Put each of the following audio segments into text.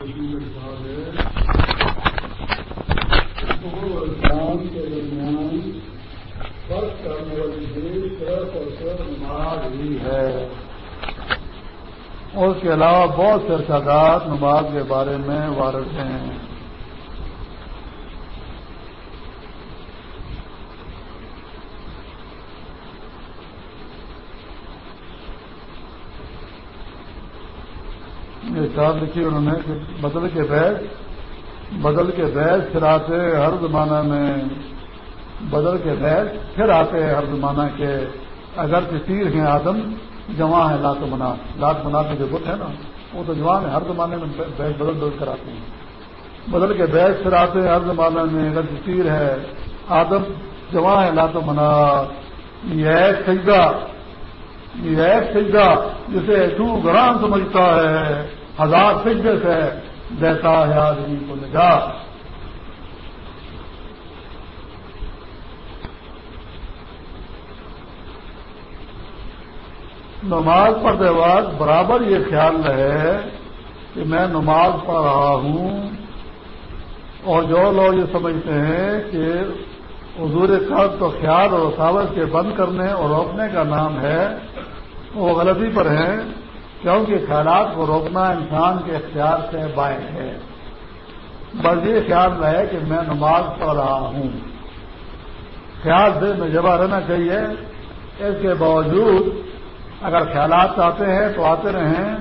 اسلام کے درمیان فرق کرنے والی طرف اور صرف نماز ہی ہے اور اس کے علاوہ بہت سے ارشادات نماز کے بارے میں وارث ہیں۔ کتاب لکھی انہوں نے کہ بدل کے بیچ بدل کے بیچ پھر آتے ہر زمانہ میں بدل کے بیچ پھر آتے ہر زمانہ کے اگر تیر ہیں آدم جواں ہے لات منا لات منا کے جو بت ہے نا، وہ تو جوان ہے ہر زمانے میں بیچ بدل بدل کر آتے ہیں۔ بدل کے بیچ پھر آتے ہر زمانہ میں اگر تیر ہے آدم جواں ہے لات منا یہ سجدہ یہ سجدہ، جسے تو گران سمجھتا ہے۔ ہزار سجدے سے دیتا ہے آدمی کو نجات۔ نماز پڑھتے وقت برابر یہ خیال رہے کہ میں نماز پڑھ رہا ہوں اور جو لوگ یہ سمجھتے ہیں کہ حضور قد تو خیال اور رساوٹ کے بند کرنے اور روکنے کا نام ہے وہ غلطی پر ہیں۔ کیونکہ خیالات کو روکنا انسان کے اختیار سے باعث ہے۔ بس یہ خیال رہے کہ میں نماز پڑھ رہا ہوں۔ خیال سے میں جمع رہنا چاہیے۔ اس کے باوجود اگر خیالات آتے ہیں تو آتے رہیں۔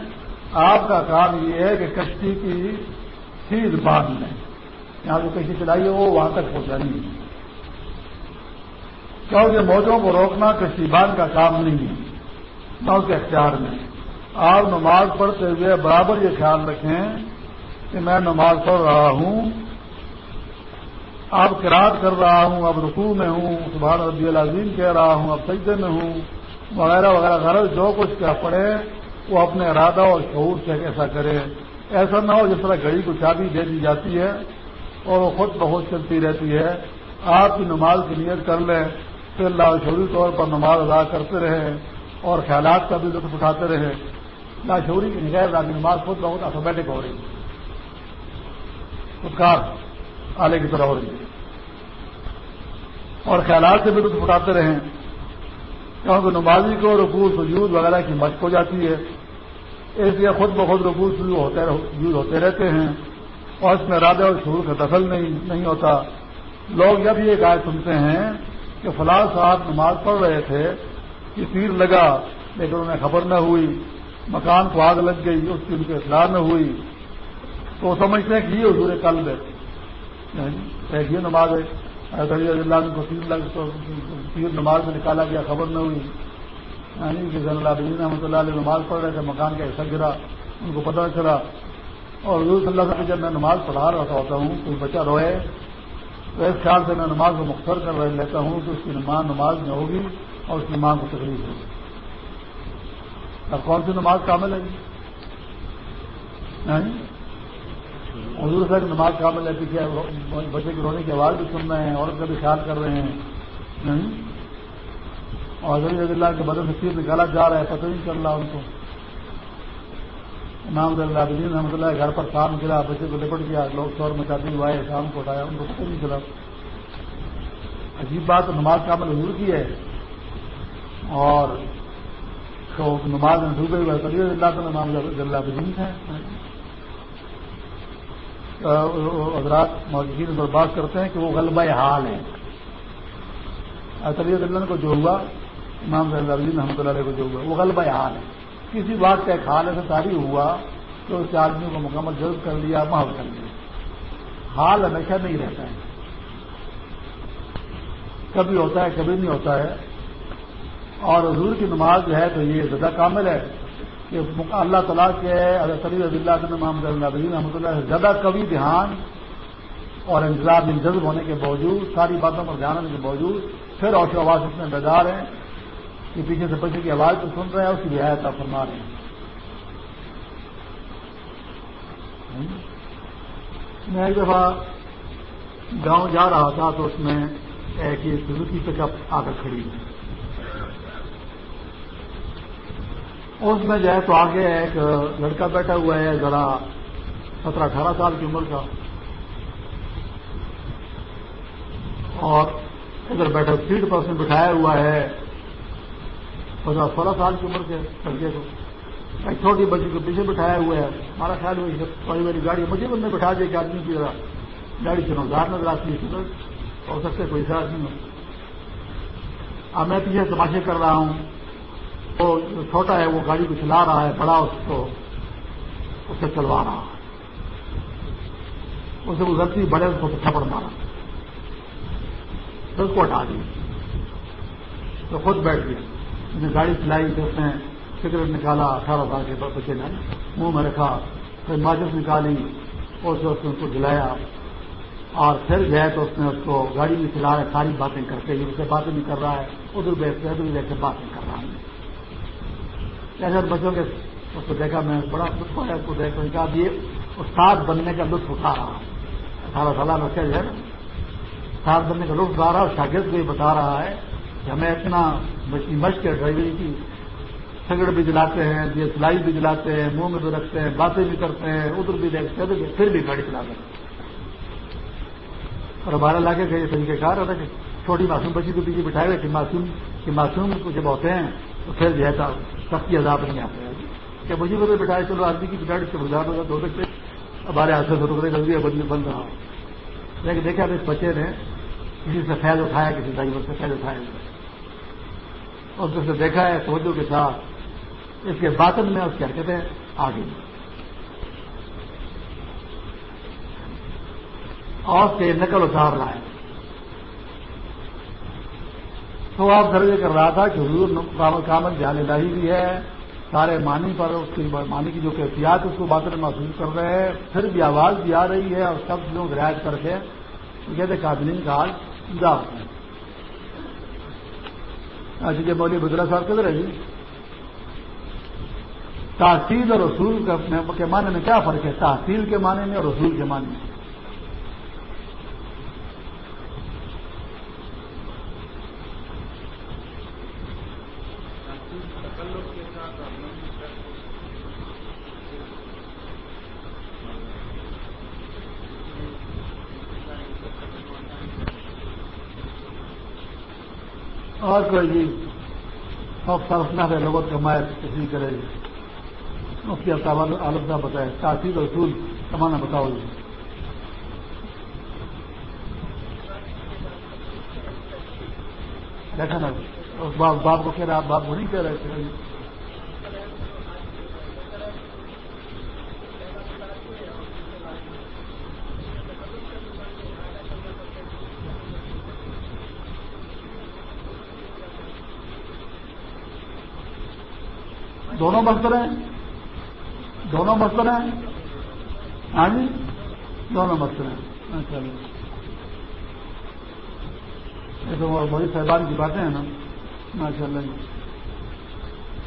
آپ کا کام یہ ہے کہ کشتی کی سیز باندھ لیں۔ یہاں جو کشتی چلائی وہ وہاں تک پہنچانی ہے۔ کیونکہ موجوں کو روکنا کشتی باندھ کا کام نہیں ہے، نہ اس کے اختیار میں۔ آپ نماز پڑھتے ہوئے برابر یہ خیال رکھیں کہ میں نماز پڑھ رہا ہوں۔ آپ کراط کر رہا ہوں، اب رکوع میں ہوں، سبحان ربی العظیم کہہ رہا ہوں، اب سجدے میں ہوں، وغیرہ وغیرہ غرض جو کچھ کیا پڑے وہ اپنے ارادہ اور شعور سے ایسا کرے۔ ایسا نہ ہو جس طرح گھڑی کو چابی دے دی جاتی ہے اور وہ خود بہت چلتی رہتی ہے۔ آپ کی نماز کی نیت کر لیں، پھر اللہ شعوری طور پر نماز ادا کرتے رہیں اور خیالات کا بھی لطف اٹھاتے رہے لاشوری کی نگاہ رات نماز خود بہت آٹومیٹک ہو رہی ہے خودکار، آلے کی طرح ہو رہی ہے اور خیالات سے بھی لطف اٹھاتے رہیں۔ کیونکہ نمازی کو رقو سجود وغیرہ کی مشق ہو جاتی ہے۔ اس لیے خود بخود رقو سجود ہوتے رہتے ہیں۔ اور اس میں ارادے اور شروع کا دخل نہیں نہیں ہوتا۔ لوگ جب یہ گائے سنتے ہیں کہ فلاح صاحب نماز پڑھ رہے تھے کہ تیر لگا، لیکن انہیں خبر نہ ہوئی۔ مکان کو آگ لگ گئی، اس کی ان کی اطلاع نہ ہوئی۔ تو سمجھتے ہیں کہ یہ حضور قلب ہے۔ یعنی یہ نماز ہے۔ اللہ کو تیر نماز میں نکالا گیا، خبر نہ ہوئی۔ یعنی کہ ضن اللہ رحمۃ اللہ علیہ نماز پڑھ رہے تھے، مکان کا حصہ گرا، ان کو پتہ چلا۔ اور حضور صلی اللہ سے جب میں نماز پڑھا رہا ہوتا ہوں، کوئی بچہ روئے، تو اس خیال سے میں نماز کو مختصر کر رہ لیتا ہوں کہ اس کی نماز نماز میں ہوگی اور اس نماز کو تکلیف ہوگی۔ اب کون سی نماز کامل ہے جی؟ حضور صاحب نماز کامل ہے پیچھے بچے کی رونے کی آواز بھی سن رہے ہیں، عورت کا بھی خیال کر رہے ہیں۔ اور رضی اللہ کے بدل سے سیر نکالا جا رہا ہے، پتہ نہیں چل رہا ان کو۔ امام اللہ بدین رحمۃ اللہ گھر پر کام گرا بچے کو لپٹ گیا، لوگ شور مچاتے ہوئے آئے، شام کو اٹھایا، ان کو پتہ نہیں چلا۔ عجیب بات، نماز کامل حضور کی ہے۔ اور تو نماز میں ڈوبے ہوئے کبھی اللہ تو نماز اللہ بدین ہے۔ حضرات موجودین پر بات کرتے ہیں کہ وہ غلبہ حال ہے۔ طبیعت اللہ کو جو ہوا، امام صلی اللہ رحمۃ اللہ علیہ کو جو ہوا، وہ غلبہ حال ہے۔ کسی بات کا ایک حال ایسا تاری ہوا تو اس آدمی کو مکمل جلد کر لیا محل کر لیا۔ حال ہمیشہ نہیں رہتا ہے۔ کبھی ہوتا ہے، کبھی نہیں ہوتا ہے۔ اور حضور کی نماز جو ہے تو یہ زیادہ کامل ہے کہ اللہ تعالیٰ کے رضی اللہ محمد اللہ رحمۃ اللہ سے زیادہ کبھی دھیان اور انتظار میں جذب ہونے کے باوجود، ساری باتوں پر دھیان ہونے کے باوجود پھر اور آواز اتنے بیدار ہیں کہ پیچھے سے بچے کی آواز کو سن رہے ہیں، اس کی رعایت آپ فرما رہے ہیں۔ میں ایک دفعہ گاؤں جا رہا تھا تو اس میں ایک سزوکی پک اپ آ کر کھڑی اس میں جو ہے تو آگے ایک لڑکا بیٹھا ہوا ہے، ذرا سترہ اٹھارہ سال کی عمر کا۔ اور ادھر بیٹھا سیٹ پر اس نے بٹھایا ہوا ہے۔ پندرہ سولہ سال کی عمر کے لڑکے کو۔ ایک چھوٹی بچی کو پیچھے بٹھایا ہوا ہے۔ ہمارا خیال ہوئی بڑی بڑی گاڑی مجھے بندے بٹھا دیا کہ آدمی کی ذرا گاڑی چنوزار نظر آتی ہے ہو سکتے کوئی سا آدمی ہو اب میں پیچھے تماشے کر رہا ہوں۔ وہ چھوٹا ہے وہ گاڑی کو چلا رہا ہے، بڑا اس کو اسے چلوا رہا ہے۔ اسے گزرتی بڑے اس کو تھپڑ مارا۔ پھر اس کو ہٹا دی تو خود بیٹھ گیا۔ گاڑی چلائی تو اس نے سگریٹ نکالا، اٹھارہ سال کے بچے نے منہ میں رکھا، پھر ماچس نکالی اور اس نے اس کو جلایا۔ اور پھر گئے تو اس نے اس کو گاڑی بھی چلا رہا ہے، ساری باتیں کرتے ہوئے اسے باتیں بھی کر رہا ہے، ادھر بیٹھ کے، ادھر بیٹھ کے باتیں کر رہا ہے۔ ایسے بچوں کے اس کو دیکھا میں بڑا لطف آیا اس کو دیکھ کر کہا یہ استاد بننے کا لطف اٹھا رہا اٹھارہ سالہ بچہ جو ہے نا استاد بننے کا لطف اٹھا رہا اور شاگرد کو یہ بتا رہا ہے کہ ہمیں اتنا مشق کے ڈرائیوری کی۔ سگڑ بھی جلاتے ہیں، یہ سلائی بھی جلاتے ہیں، منہ میں بھی رکھتے ہیں، باتیں بھی کرتے ہیں، ادھر بھی دیکھتے ہیں پھر بھی گاڑی چلاتے ہیں۔ اور ہمارے علاقے کا یہ طریقہ کار ہوتا ہے کہ چھوٹی معصوم بچی کو پیچھے بٹھائے ہوئے کہ معصوم کہ معصوم جب ہوتے ہیں تو پھر جو ہے سختی عذاب نہیں آتے ہیں کہ مجھے بدلے بٹھائے چلو آدمی کی بٹائی سے گزار ہوگا، دو سکتے ہمارے ہاتھ سے رکنے لگ گیا بدلی بن رہا۔ لیکن دیکھا اس بچے نے کسی سے فیض اٹھایا، کسی ڈرائیور سے فیض اٹھایا۔ اور جس نے دیکھا ہے، توجہ کے ساتھ۔ اس کے باطن میں اس کی حرکتیں آ گئی اور سے نقل اتار رہا ہے تو آپ درجے کر رہا تھا کہ حضور کامل جان الہی بھی ہے، سارے معنی پر اس کی معنی کی جو کیفیات اس کو باتیں محسوس کر رہے ہیں، پھر بھی آواز بھی آ رہی ہے اور سب لوگ رعایت کر کے کہتے قابلین کا حال جا ہوتا ہے۔ اچھا جی مولی بدرا صاحب کدھر ہے جی؟ تحصیل اور رسول کے معنی میں کیا فرق ہے؟ تحصیل کے معنی میں اور رسول کے معنی میں۔ اور کوئی جی سب سرسنا ہے لوگوں کا مائر کسی کرے گی اس کی عالم صاحب بتائے تاثیر رسول کمانا بتاؤ۔ جی دیکھا نا باپ باپ کو کہہ رہا باپ کو نہیں کہہ رہے تھے۔ دونوں مقصد ہیں؟ دونوں مسئلے ہیں؟ ہاں جی؟ دونوں مسئلے ہیں۔ اچھا جی۔ بڑی صاحبان کی باتیں ہیں نا۔ ماشاء اللہ جی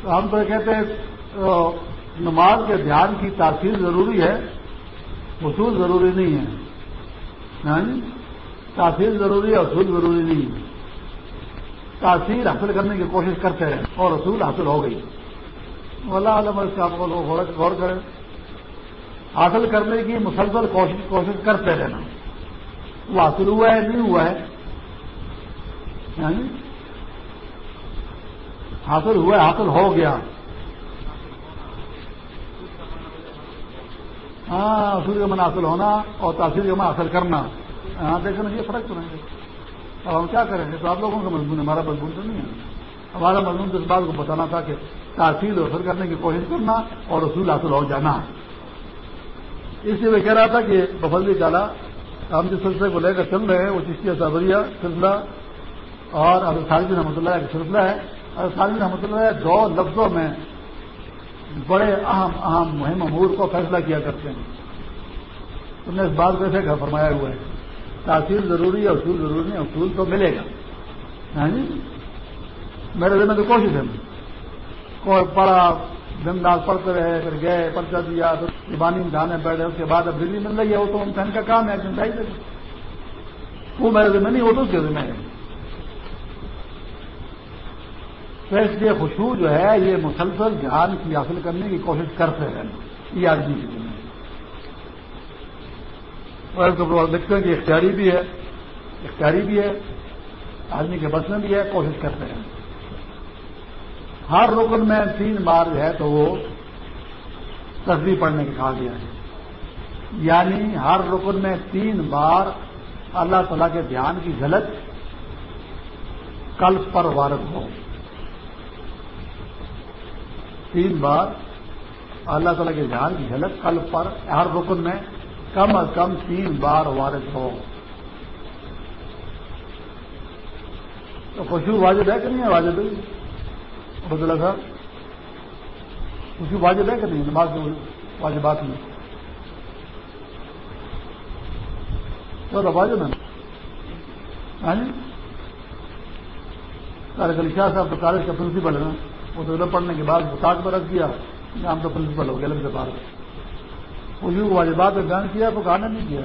ہم تو کہتے ہیں نماز کے دھیان کی تاثیر ضروری ہے، اصول ضروری نہیں ہے۔ ہاں جی؟ تاثیر ضروری ہے، اصول ضروری نہیں ہے۔ تاثیر حاصل کرنے کی کوشش کرتے ہیں اور اصول حاصل ہو گئی۔ اللہ عالم اس کا غور کریں۔ حاصل کرنے کی مسلسل کوشش کوشش کرتے رہنا۔ وہ حاصل ہوا ہے، نہیں ہوا ہے۔ یعنی حاصل ہوا ہے، حاصل ہو گیا۔ ہاں اصول کا من حاصل ہونا اور تاثیر کا من حاصل کرنا۔ ہاں دیکھنا یہ فرق تو نہیں ہے۔ اب ہم کیا کریں؟ گے تو آپ لوگوں کا مضمون ہے، ہمارا مضمون تو نہیں ہے۔ ہمارا مضمون تو اس بات کو بتانا تھا کہ تاثیر حاصل کرنے کی کوشش کرنا اور اصول حاصل ہو جانا۔ اس لیے میں کہہ رہا تھا کہ بفلی تعالیٰ ہم جس سلسلے کو لے کر چل رہے ہیں وہ چشتی صابریہ سلسلہ اور اب خالد رحمۃ اللہ کا سلسلہ ہے۔ اور خالد رحمۃ اللہ دو لفظوں میں بڑے اہم اہم مہم امور کو فیصلہ کیا کرتے ہیں۔ تم نے اس بات کو ایسے فرمایا ہوا ہے۔ تاثیر ضروری ہے، اصول ضروری ہے اصول تو ملے گا۔ ہاں جی؟ میرے دل میں تو کوشش ہے۔ کوئی پڑا دن رات پڑھتے رہے، پھر گئے، پرچہ دیا پھر زبانی میں جانے بیٹھے، اس کے بعد اب بجلی مل رہی ہے، وہ تو ان کا کام ہے چاہیے دے وہ میرے ذمہ نہیں، وہ تو اس کے ذمہ ہے۔ تو اس لیے خوشبو جو ہے، یہ مسلسل دھیان کی حاصل کرنے کی کوشش کرتے ہیں۔ یہ آدمی کی ذمہ اور دیکھتے ہیں کہ اختیاری بھی ہے، اختیاری بھی ہے، آدمی کے بس میں بھی ہے، کوشش کرتے ہیں۔ ہر رکن میں تین بار جو ہے تو وہ تصویر پڑھنے کے کہا گیا ہے۔ یعنی ہر رکن میں تین بار اللہ تعالی کے دھیان کی جھلک کلپ پر وارد ہو۔ تین بار اللہ تعالیٰ کے دھیان کی جھلک کلپ پر ہر رکن میں کم از کم تین بار وارد ہو۔ تو خوشبو واجب ہے کہ نہیں ہے؟ واجب بدلا صاحب خوشبو واجب ہے کہ نہیں؟ نماز واجبات میں تو واجب ہے۔ ہاں جی؟ کل شاہ صاحب تو کالج کا پرنسپل ہے نا وہ تو پڑھنے کے بعد بتاق میں رکھ دیا۔ ہم تو پرنسپل ہو گیا لگ سے بار خوشبو کو واجبات میں بیان کیا تو کہاں نہیں کیا۔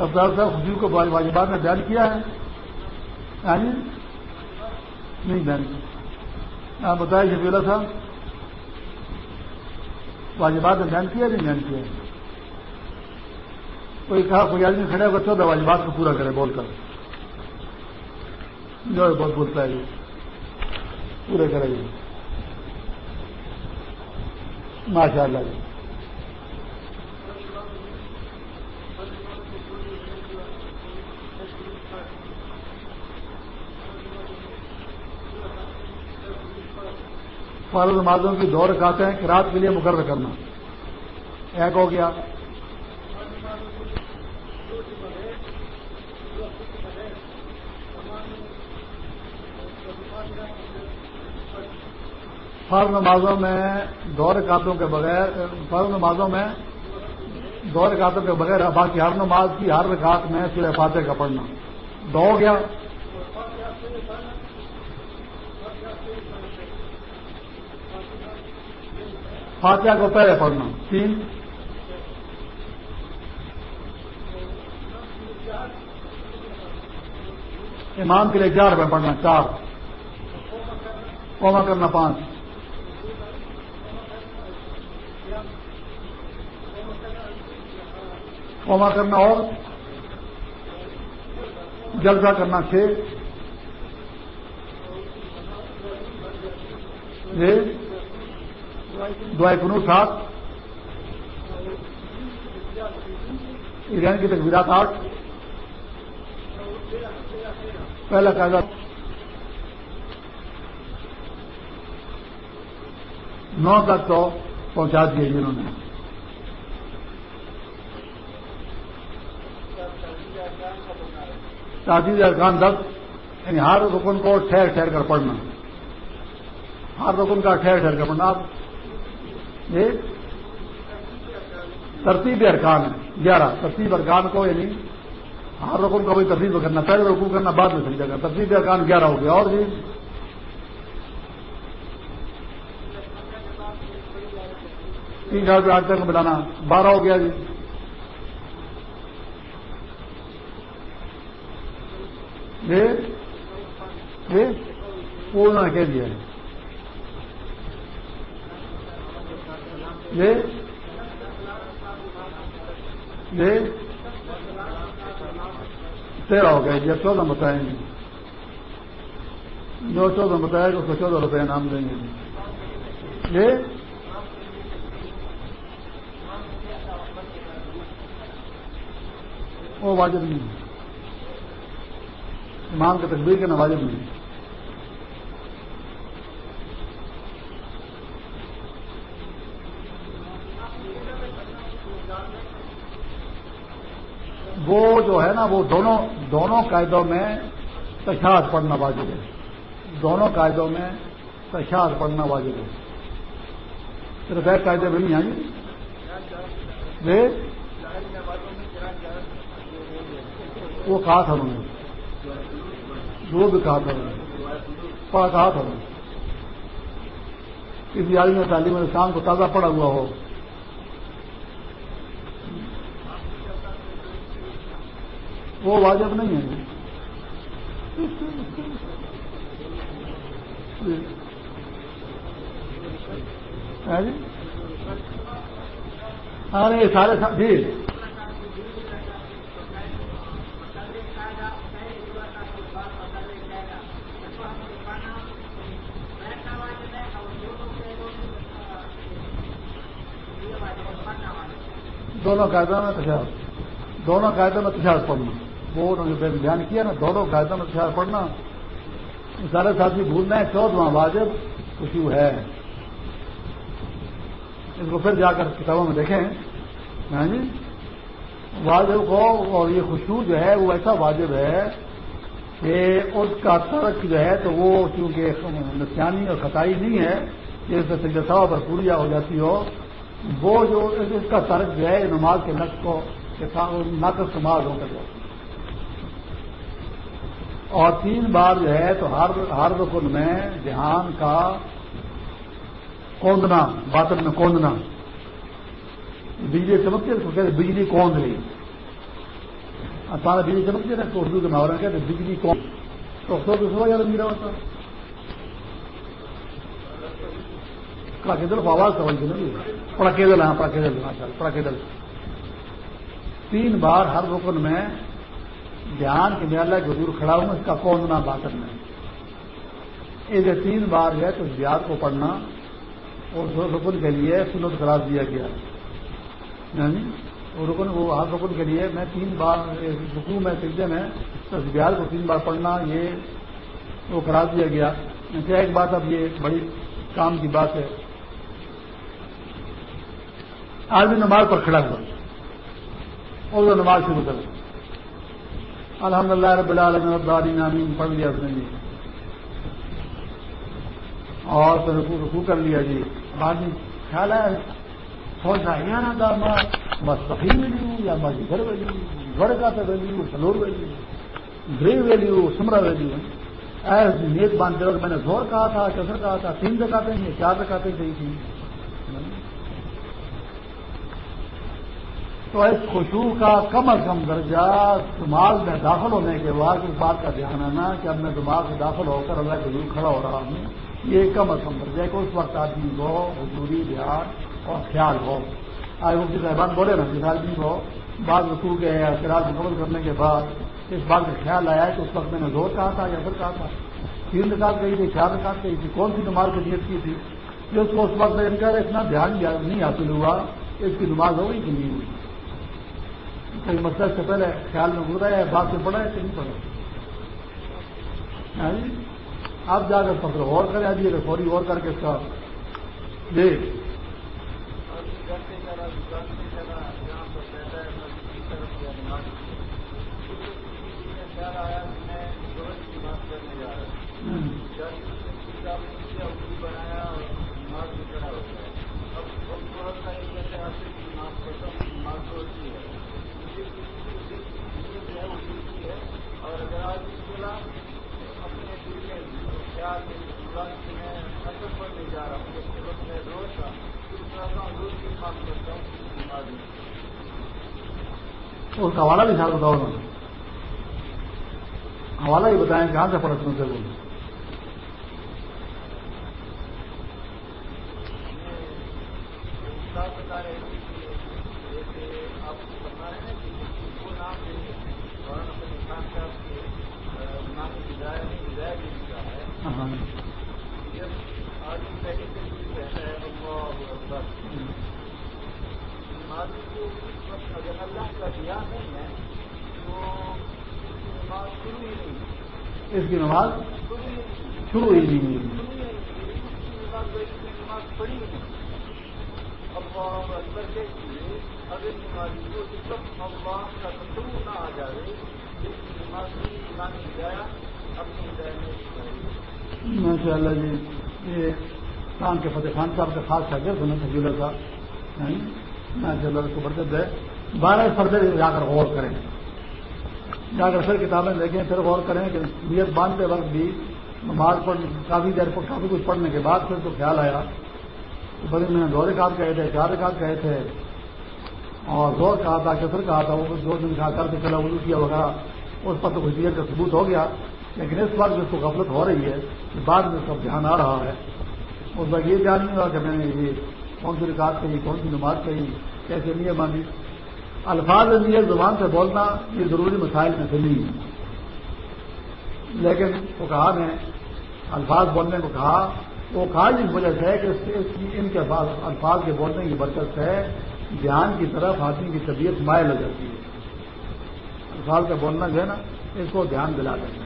افطار صاحب خوشی کو واجبات میں بیان کیا ہے؟ یعنی نہیں بیان کیا۔ آپ بتائیں شفیلا صاحب، واجبات میں بیان کیا نہیں بیان کیا کوئی کہا کوئی آدمی کھڑے ہوگا چودہ واجبات کو پورا کرے، بول کر۔ جو بہت بولتا ہے پورے کرے گی ماشاء اللہ جی فرض نمازوں کی دور کھاتے ہیں رات کے لیے مقرر کرنا۔ ایک ہو گیا۔ فرض نمازوں میں دور کاتوں کے بغیر فرض نمازوں میں دور کاتوں کے بغیر باقی ہر نماز کی ہر رکعت میں سورہ فاتح کا پڑھنا۔ دو ہو گیا۔ فاتحہ کو پہلے پڑھنا۔ تین۔ امام کے لیے چار روپئے پڑھنا، چار۔ کوما کرنا پانچ۔ کوما کرنا اور۔ جلسہ کرنا چھ۔ دعائیں کنو سات ایران کی تقبیرات آٹھ۔ پہلا قاعدہ۔ نو تک تو پہنچا دیے جنہوں نے۔ تعدید ارکان دس۔ یعنی ہر رکن کو ٹھہر ٹھہر کر پڑھنا۔ ہر رکن کا ٹھہر ٹھہر کر پڑھنا۔ آپ ترتیب ارکان ہے، گیارہ۔ ترتیب ارکان کو یعنی ہر رقم کا کوئی ترتیب کرنا، پہلے رقو کرنا، بعد میں سمجھا گا ترتیب ارکان گیارہ ہو گیا۔ اور جی تین چار روپئے آٹھ تک بلانا بارہ ہو گیا جی۔ پورنا کہہ دیا ہے۔ یہ تیرہ ہو گئے جب چودہ بتائیں گے۔ جو چودہ بتائے گا، اس کو چودہ روپئے انعام دیں گے۔ یہ وہ واجب نہیں امام کے تقبیر کے نا واجب نہیں۔ وہ جو ہے نا وہ دونوں دونوں قاعدوں میں تشاد پڑھنا واجب ہے۔ دونوں قاعدوں میں تشاد پڑھنا واجب ہے۔ صرف ایک قاعدے میں نہیں آئی جی؟ جی؟ وہ کہا تھا انہوں نے۔ وہ بھی کہا تھا انہوں نے۔ کہا تھا انہوں نے۔ کسی آدمی تعلیم اسلام کو تازہ پڑا ہوا ہو۔ وہ واجب نہیں ہے جی۔ ہاں جی؟ ہاں، ارے سارے جی۔ دونوں قاعدوں میں تشہد دونوں قاعدوں میں تشہد پڑھنا وہ انہوں نے بیان کیا نا، دونوں قاعدوں میں تشہد پڑھنا۔ سارے ساتھی بھولنا ہے چودواں واجب خوشبو ہے۔ اس کو پھر جا کر کتابوں میں دیکھیں۔ ہاں جی؟ واجب کو اور یہ خوشبو جو ہے، وہ ایسا واجب ہے کہ اس کا ترک جو ہے تو وہ چونکہ نسانی اور خطائی نہیں ہے، کہ سجدہ پر پوریا ہو جاتی ہو۔ وہ جو اس کا ترک جو ہے نماز کے نقص کو نقص نماز ہو کر جاتی اور تین بار جو ہے تو ہر ہر رکن میں دھیان کا کوندنا، باطن میں کوندنا۔ بجلی چمکتی ہے کہتے بجلی کوند رہی سارا بجلی چمکتی ہے نا تو اردو کے محاورہ کہتے بجلی کون تو سو تو سو یاد میرا ہوتا۔ پڑاکے پڑا آواز سمجھ نا پڑا کیدل ہاں پڑاکے دل پڑا کیدل پڑا کیدل تین بار ہر رکن میں دھیان کے میالہ کے حضور کھڑا ہوں، اس کا کوندنا باطن میں ایک تین بار جو ہے تو بیاد کو پڑھنا اور رکن کے لیے سنت قرار دیا گیا۔ یعنی رکن، وہ ہر رکن کے لیے میں تین بار رکو میں سجدے میں تصبیار کو تین بار پڑھنا، یہ وہ قرار دیا گیا۔ کیا ایک بات اب یہ بڑی کام کی بات ہے۔ آدمی نماز پر کھڑا ہوا اور وہ نماز شروع کر الحمد للہ رب العالمین ابداری نامین پڑھ لیا اس نے جی۔ اور تو رکو رکو کر لیا جی۔ بعد میں خیال ہے سوچ رہا ہے نا دار بس سفید ویلی ہوں یا بس گھر ویلی جی، ہوں گڑ کا تو ویلی ہوں سلور ویلی جی، ہوں گری ویلی ہوں سمرا ویلی ہوں ایس نیت باندھ میں نے زور کہا تھا کسر کہا تھا، تین دکھاتے ہیں، چار دکھاتے صحیح تھی تو اس خوشبو کا کم از کم درجہ دماغ میں داخل ہونے کے بعد اس بات کا دھیان آنا کہ اب میں دماغ سے داخل ہو کر اللہ کے کھڑا ہو رہا ہوں، یہ کم از کم درجہ کہ اس وقت آدمی کو حضوری دھیان اور خیال ہو۔ آج مفتی صاحبان بولے نا جس آدمی جی کو بعض رسول کے خیال مکمل کرنے کے بعد اس بات کا خیال آیا کہ اس وقت میں نے زور کہا تھا یا پھر کہا تھا۔ تین رکاط گئی تھی، چار رکاط گئی تھی، کون سی نماز کی نیت کی تھی؟ جو اس کو اس وقت میں ان کا اتنا دھیان نہیں حاصل ہوا، اس کی نماز ہو گئی کہ نہیں ہوئی۔ کئی مسئلہ سے پہلے خیال میں گزرا ہے، بات میں پڑا ہے کہ نہیں پڑا آپ جا کر پتھر غور کریں آئیے فوری غور کر کے اس کا جی۔ اس کا حوالہ بھی ساتھ بتاؤ نا حوالہ ہی بتائیں کہاں سے پڑا تم سے بول اس کی نماز شروع ہی نہیں ہوئی ماشاء اللہ جی یہ کام کے فتح خان صاحب کا خاص شاگرد ہونا تھا تھا ماشاء اللہ کو برکت ہے بارہ فردے جا کر غور کریں۔ جا کر پھر کتابیں دیکھیں، پھر غور کریں کہ نیت باندھتے وقت بھی نماز پڑھ کافی دیر پر کافی کچھ پڑھنے کے بعد پھر تو خیال آیا۔ بڑے میں نے دو رکعت کہے تھے، چار رکعت کہے تھے۔ اور زور کہا تھا کثر کہا تھا، وہ دو دن کھا کر کے چلا، وضو کیا وغیرہ اس پر تو نیت کا ثبوت ہو گیا۔ لیکن اس وقت جس کو غفلت ہو رہی ہے کہ بعد میں سب دھیان آ رہا ہے۔ اس وقت یہ دھیان نہیں ہوا کہ میں نے یہ کون سی رکاط کہی، کون سی نماز کہی، کیسے نیت مانی الفاظ نیت زبان سے بولنا یہ ضروری مسائل میں سے نہیں ہے۔ لیکن وہ کہا نے الفاظ بولنے کو کہا، وہ کہا جس وجہ سے ہے کہ ان کے الفاظ کے بولنے کی برکت سے دھیان کی طرف آدمی کی طبیعت مائل ہو جاتی ہے۔ الفاظ کا بولنا جو ہے نا، اس کو دھیان دلا دینا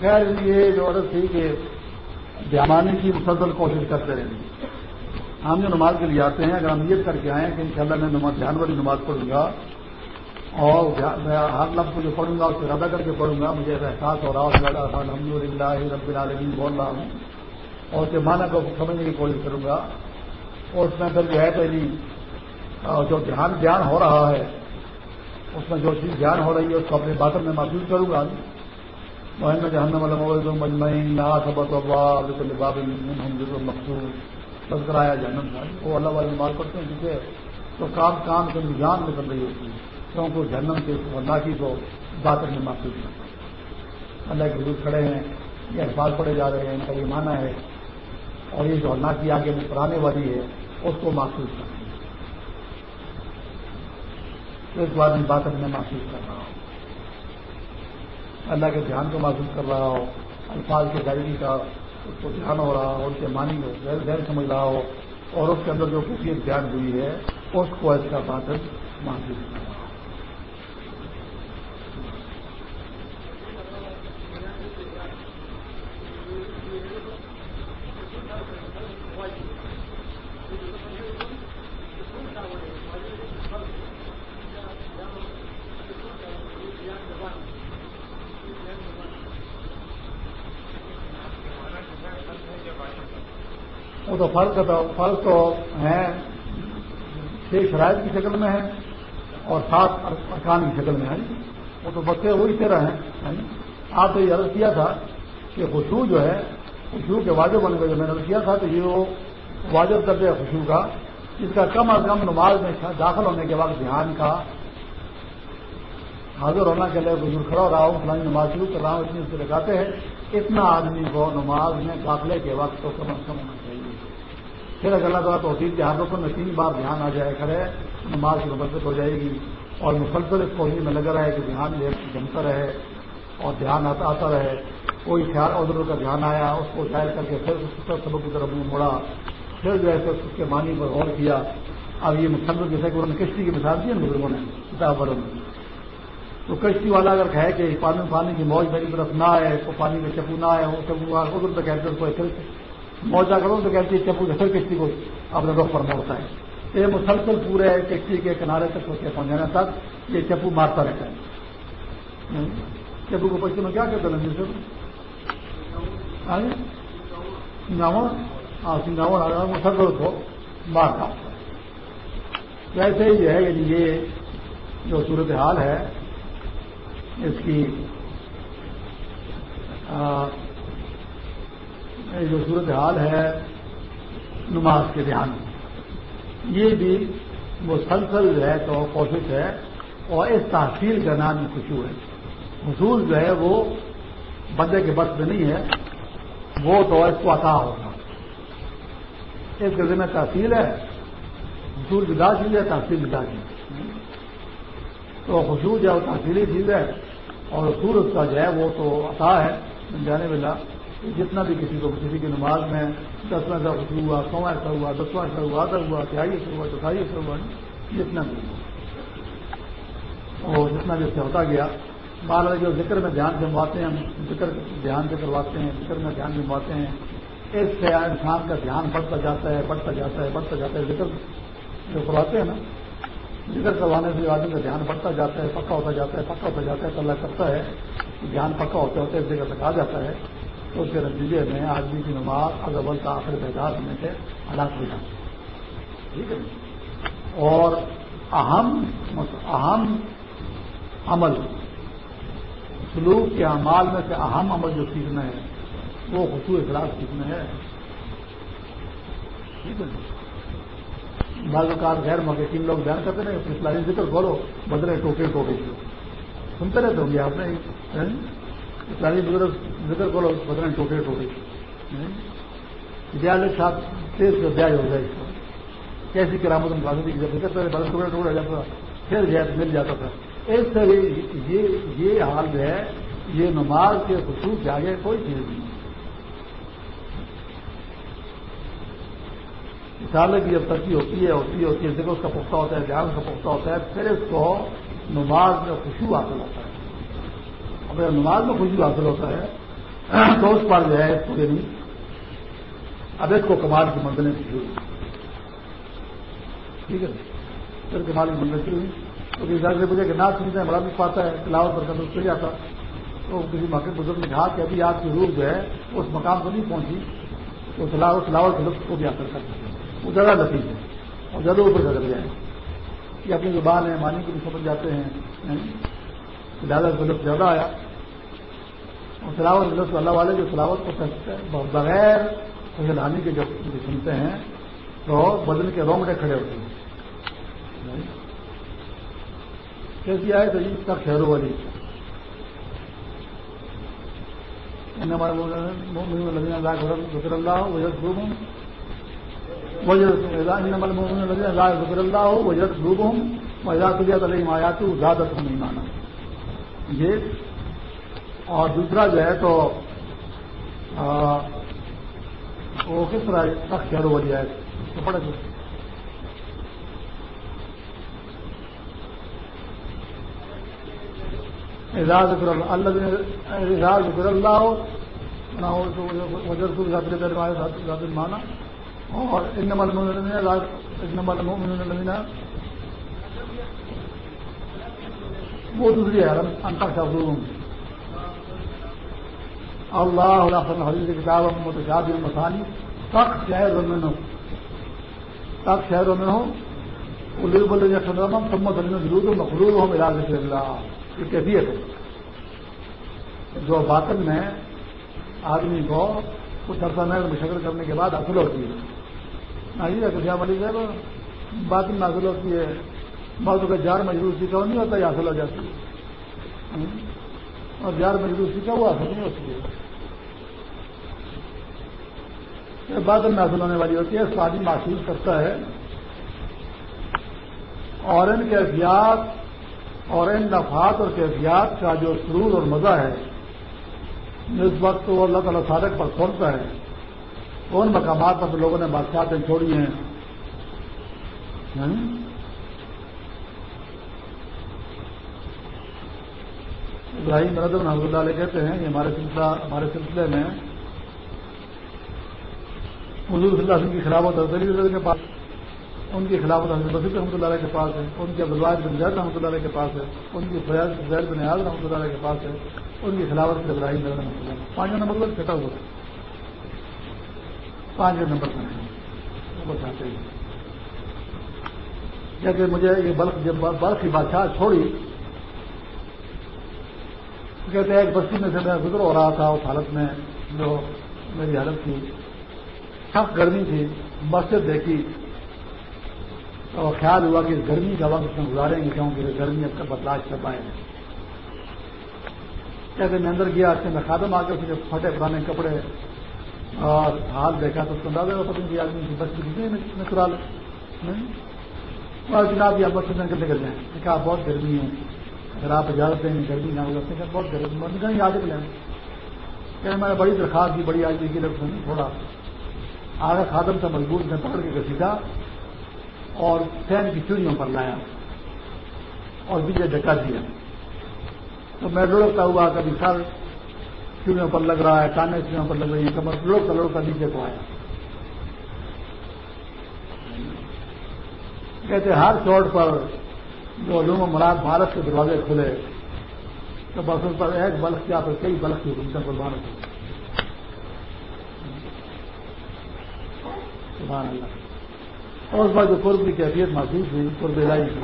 خیر، یہ جو عورت تھی کہ دھیان کی مسلسل کوشش کرتے رہیں ہم جو نماز کے لیے آتے ہیں، اگر ہم نیت کر کے آئیں کہ انشاءاللہ میں نماز، دھیان والی نماز پڑھوں گا، اور میں ہر لفظ کو جو پڑھوں گا، اس کو ادا کر کے پڑھوں گا، مجھے احساس ہو رہا ہوں الحمد للہ رب العالمین، بول رہا ہوں۔ اور اس کے معنی کو سمجھنے کی کوشش کروں گا۔ اور اس میں پھر جو ہے پہلی یعنی، جو دھیان دھیان ہو رہا ہے، اس میں جو چیز دھیان ہو رہی ہے، اس کو اپنے باطن میں محسوس کروں گا۔ محمد جہنم والا مجمعین سبت باب مخصوص بس کرایا جہنم وہ اللہ والے نماز پڑھتے ہیں، کیونکہ تو کام کام کے نظام میں کر رہی ہوتی ہے کیونکہ جہنم کے اللہ کو باطن میں محسوس کرتے اللہ کے حضور کھڑے ہیں، یہ الفاظ پڑے جا رہے ہیں، ان کا یہ مانا ہے۔ اور یہ جو اللہ کی آگے میں پڑھانے والی ہے، اس کو محسوس کرتے ہیں۔ اس بار میں باطن میں محسوس کر رہا ہوں۔ اللہ کے دھیان کو محسوس کر رہا ہو الفاظ کی ڈائری کا اس کو دھیان ہو رہا ہو، اس کے معنی کو غیر سمجھ رہا ہو اور اس کے اندر جو کسی دھیان ہوئی ہے، اس کو اس کا باطل مان کر وہ تو فرق تو فرق تو ہے چھ شرائط کی شکل میں ہے اور سات ارکان کی شکل میں ہے وہ تو بچے وہی طرح ہیں آپ تو یہ عرض کیا تھا کہ خوشبو جو ہے خوشبو کے واجب ہونے کا جو میں نے عرض کیا تھا تو یہ وہ واجب درجہ خوشبو کا، جس کا کم از کم نماز میں داخل ہونے کے بعد دھیان کا۔ حاضر ہونا کے لیے بزرگ کھڑا ہو رہا ہوں، فلانی نماز شروع کر رہا ہوں، اتنی سے لگاتے ہیں، اتنا آدمی کو نماز میں داخلے کے وقت تو کم از کم ہونا چاہیے۔ پھر اگر اللہ تعالیٰ توحید کے ہاتھوں میں تین بار دھیان آ جائے کرے نماز کی مدد ہو جائے گی اور مسلسل اس کوشش میں لگا رہے کہ دھیان جمتا رہے اور دھیان آتا آتا رہے۔ کوئی خیال ادھر کا دھیان آیا، اس کو شاید کر کے پھر سبق کی طرف مڑا پھر جو ہے اس کے معنی پر غور کیا۔ اب یہ مسلسل جیسے کہ انہوں نے کشتی کی مثال دی بزرگوں نے کتاب بھروں میں تو کشتی والا اگر کہے کہ پانی پانی کی موج میری طرف نہ آئے تو پانی میں چپو نہ آئے، وہ چپو ادھر تک کہتے اس موجہ کرو تو کہتی ہے، چپو پھر کشتی کو اپنے رخ پر موڑتا ہے۔ یہ مسلسل پورے کشتی کے کنارے تک کے پہنچانے تک یہ چپو مارتا رہتا ہے۔ چپو کو پچھلے میں کیا کہتے ہیں سر ہاں سنگاوڑ آ رہا مسلسل کو مارتا۔ ویسے ہی جو ہے یعنی یہ جو صورت حال ہے، اس کی جو صورت حال ہے نماز کے دھیان یہ بھی مسلسل جو ہے تو کوشش ہے اور اس تحصیل کا نام میں خوشبو ہے۔ حصول جو ہے وہ بندے کے بس میں نہیں ہے، وہ تو اس کو عطا ہوگا۔ اس کے ذمہ تحصیل ہے، حصول بدا چیز ہے، تحصیل بدا چیز تو خوشبو جو ہے وہ تحصیلی چیز ہے اور حصول اس کا جو ہے وہ تو عطا ہے۔ جانے والا جتنا بھی کسی کو کسی کی نماز میں دسواں ایسا خوشبو ہوا سواں ایسا ہوا دسواں ایسا ہوا، آدھا ہوا تہائی ایسا ہوا، چوتھائی ایسا ہوا، جتنا بھی اور جتنا بھی اس سے ہوتا گیا بال جو ذکر میں دھیان جمواتے ہیں، ذکر دھیان سے کرواتے ہیں، ذکر میں دھیان جمواتے ہیں، اس سے انسان کا دھیان بڑھتا جاتا ہے، بڑھتا جاتا ہے، بڑھتا جاتا ہے۔ ذکر جو کرواتے ہیں نا، ذکر کروانے سے آدمی کا دھیان بڑھتا جاتا ہے، پکا ہوتا جاتا ہے، پکا ہوتا جاتا ہے، تو اللہ کرتا ہے دھیان پکا ہوتے ہوتے اس جگہ تک آ جاتا ہے۔ اس کے نتیجے میں آدمی کی نماز اول کا آخر بیدار ہونے سے ہلاک ہو جاتی ہے۔ ٹھیک ہے؟ اور اہم اہم عمل، سلوک کے اعمال میں سے اہم عمل جو سیکھنا ہے، وہ خصوص اخلاق سیکھنا ہے۔ ٹھیک ہے؟ بعض اوقات غیر موقع تین لوگ بیان کرتے ہیں اسلامی ذکر بولو، بدلے ٹوٹے ٹوٹے سنتے رہتے ہوں گے آپ نے؟ اسلامی بزرگ ذکر کرو بدلیں ٹوٹے ٹوٹے۔ ودیالیہ صاحب تیز کا بیاج ہو جائے۔ اس کو کیسی کرامت کی جب ٹکڑے ٹکڑے ہو جاتا تھا۔ پھر گیس مل جاتا تھا۔ اس طرح یہ حال جو ہے، یہ نماز کے خصوص کے آگے کوئی چیز نہیں۔ مثالیں کی جب ترقی ہوتی ہے ہوتی ہے ہوتی ہے دیکھو اس کا پختہ ہوتا ہے دھیان کا پختہ ہوتا ہے، پھر اس کو نماز میں خوشبو حاصل ہوتا ہے۔ اگر نماز میں خوشبو حاصل ہوتا ہے، تو اس پر جو ہے اس کو اب اس کو کمال کی منزلیں شروع ٹھیک ہے؟ پھر کمال کی منزل شروع ہوئی تو مجھے کہ نہ سنتے ہیں؟ بڑا بھی پاتا ہے، تلاوت پر کبھی چل جاتا تو کسی موقع بزرگ نے کہا کہ ابھی آپ کی روح جو ہے، اس مقام کو نہیں پہنچی، تو تلاوت تلاوت کے لطف کو بھی حاصل کر سکتے وہ زیادہ لطیف ہے اور زیادہ اوپر گزر جائے یہ اپنی زبان ہے مانی کو بھی سمجھ جاتے ہیں زیادہ لطف زیادہ آیا۔ اور تلاوت اللہ والے جو تلاوت کو بغیر فضل کے جو سنتے ہیں، تو بدن کے رومٹے کھڑے ہوتے ہیں۔ کیسی آئے تو یہ؟ تک شہروں والی ذکر اللہ وجرت گروب ہوں ذکر اللہ ہو وجرت گروب ہوں وجرت علیہ آیات زیادہ تو نہیں مانا یہ اور دوسرا جو ہے تو وہ کس طرح تک شہروں والی آئے تو پڑے گا اعزاز ذکر اللہ ذکر اللہ ہو، نہ ہو تو مانا۔ اور ان نمبر نمبر وہ دوسری ہے انتر کا ضرور اللہ علیہ حدیث کتاب متشاد مسانی تک شہر میں ہو۔ تک شہروں میں ہو۔ وہ بولے جیسا سمت ضرور مخلوط ہو میرا ذکر اللہ۔ یہ کیفیت ہے۔ جو باطن میں آدمی کو کچھ عرصہ میں مشکل کرنے کے بعد حاصل ہوتی ہے۔ نہ والی صاحب باطن میں حاصل ہوتی ہے۔ بہت کا جار مجبور سیکھا نہیں ہوتا، یہ حاصل ہو جاتی ہے۔ اور جار مجبور سیکھا وہ حاصل نہیں ہوتی ہے۔ باطن میں حاصل ہونے والی ہوتی ہے۔ اس آدمی محسوس کرتا ہے۔ اور ان کے احتیاط اور ان نفات اور کیفیات کا جو سرور اور مزہ ہے جس وقت وہ اللہ تعالیٰ صادق پر کھولتا ہے۔ ان مقامات پر لوگوں نے بادشاہتیں چھوڑی ہیں؟ ہاں؟ ابراہیم ردم رحمۃ اللہ علیہ کہتے ہیں کہ ہمارے سلسلہ ہمارے سلسلے میں حضور صلی اللہ علیہ وسلم کی خلافت اور کے پاس ان کی خلافت حضرت بصیر رحمۃ اللہ علیہ کے پاس ہے، ان کے عبدالواج بن زید رحمۃ اللہ علیہ کے پاس ہے، ان کی فیاض زید بن نیاز رحمۃ اللہ علیہ کے پاس ہے، ان کی خلافت ابراہیم رحمۃ اللہ پانچواں نمبر پر چھٹا ہوا ہے۔ پانچویں نمبر پر چاہتے ہیں۔ کیونکہ مجھے یہ بلک جب برف کی بادشاہ چھوڑی کہتے ہیں، ایک بستی میں سے میں گزر ہو رہا تھا، اس حالت میں جو میری حالت تھی، سخت گرمی تھی، مسجد دیکھی۔ اور خیال ہوا کہ گرمی کا وقت میں گزاریں گے، کیونکہ گرمی اب تک برداشت کر پائے کہتے میں اندر گیا میں خادم آ کے اسے پھٹے پرانے کپڑے اور حال دیکھا تو اس کو اندازہ پتہ کی آدمی کی بس کتنے میں کرا اور جناب، یہ بس میں نکل جائیں کہا، بہت گرمی ہے۔ اگر آپ اجازت دیں گے گرمی نہ ہو جاتے ہیں بہت گرمی نکل یاد لیں کہ میں نے بڑی درخواست دی بڑی آدمی کی لفظ تھوڑا آگے خادم سے مجبور نے پکڑ کے گھسیٹا اور فین کی چوڑیوں پر لایا اور بجے ڈکا دیا۔ تو میں لڑکتا ہوا کبھی سر چوڑیوں پر لگ رہا ہے کانے چوڑیوں پر لگ رہی ہیں، کمر لڑکتا لڑکتا نیچے کو آیا۔ کہتے ہر چوٹ پر جو علوم مراد بھارت کے دروازے کھلے، تو بس اس پر ایک بلک کیا پھر کئی بلک کی حکومت پر بھارت سبحان اللہ۔ اور اس بات جو قرب کی کیفیت محسوس ہوئی، قرب الہی کی۔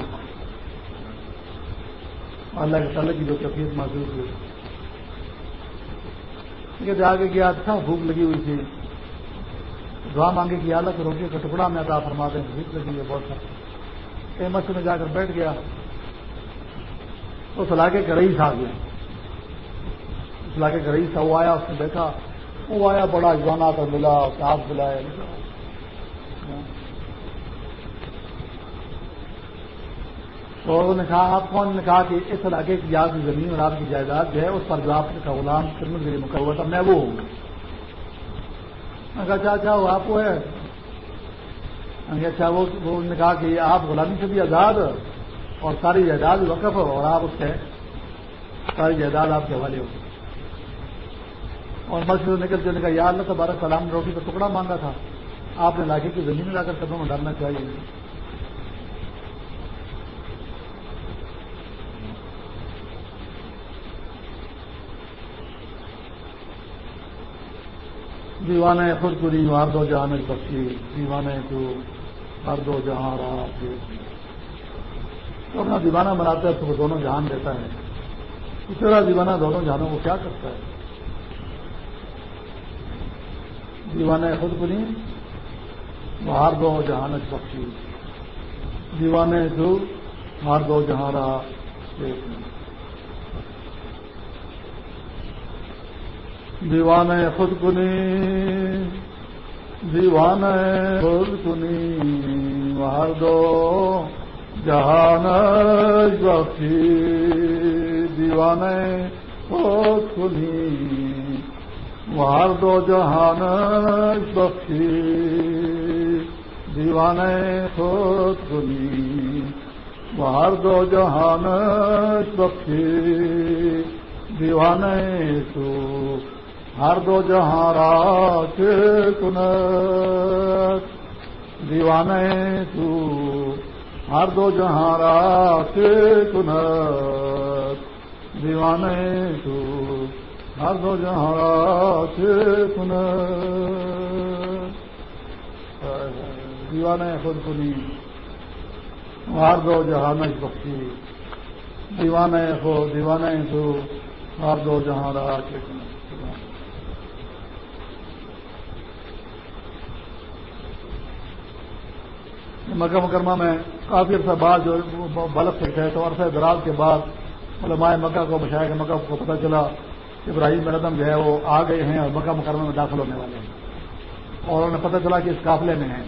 اللہ کے تعالیٰ کی جو کیفیت محسوس ہوئی۔ کہتے آگے گیا تھا بھوک لگی ہوئی تھی۔ دعا مانگے کی حالت روٹی کا ٹکڑا میں تھا فرما دیں، بھوک لگی ہے، بہت سارا کہیں مسجد میں جا کر بیٹھ گیا، اس علاقے کا رئیس آ گیا۔ اس علاقے کا رئیس تھا، وہ آیا، اس نے بیٹھا وہ آیا، بڑا جوانا کر ملا اس ہاتھ بلایا تو نے کہا، آپ کون؟ نے کہا کہ اس علاقے کی آپ کی زمین اور آپ کی جائیداد جو ہے، اس پر جو آپ کا غلام کرنے کے لیے مقرر تھا، میں وہ ہوں۔ کہا اچھا وہ آپ کو ہے اچھا وہ انہوں نے کہا کہ آپ غلامی سے بھی آزاد اور ساری جائیداد وقف ہو اور آپ اس سے ساری جائیداد آپ کے حوالے ہو۔ اور مسجد نکل کے کہا یا اللہ تبارک سلام، روٹی کا ٹکڑا مانگا تھا۔ آپ نے علاقے کی زمین لا کر قدم میں ڈالنا چاہیے۔ دیوانے خود پوری مار دو جہاں بخشی دیوانے کو ہر دو جہاں رہا تو اپنا دیوانہ بناتا ہے تو وہ دونوں جہان دیتا ہے۔ تیرا دیوانہ دونوں جہانوں کو کیا کرتا ہے؟ دیوانہ خود پوری مار دو جہان بخشی دیوانے تو مار دو جہاں رہا دیوانے خود کنی دیوانے خود کنی مار دو جہان بخشی دیوانے خود کنی مار دو جہان بخشی دیوانے خود کنی مار دو جہان بخشی دیوانے تو ہر دو جہاں رات کن دیوانے تو ہر دو جہاں رات کن دیوانے تو ہر دو جہاں رات کن دیوانے خود کنی۔ ہر دو جہاں بخشی۔ دیوانے ہو دیوانے تو ہر دو جہاں رات کن مکہ مکرمہ میں کافی عرصہ بعد جو بلب سے گئے تو عرصہ دراز کے بعد علماء مکہ کو بچایا کہ مکہ کو پتہ چلا کہ ابراہیم ردم جو ہے وہ آ گئے ہیں اور مکہ مکرمہ میں داخل ہونے والے ہیں۔ اور انہیں پتہ چلا کہ اس قافلے میں ہیں۔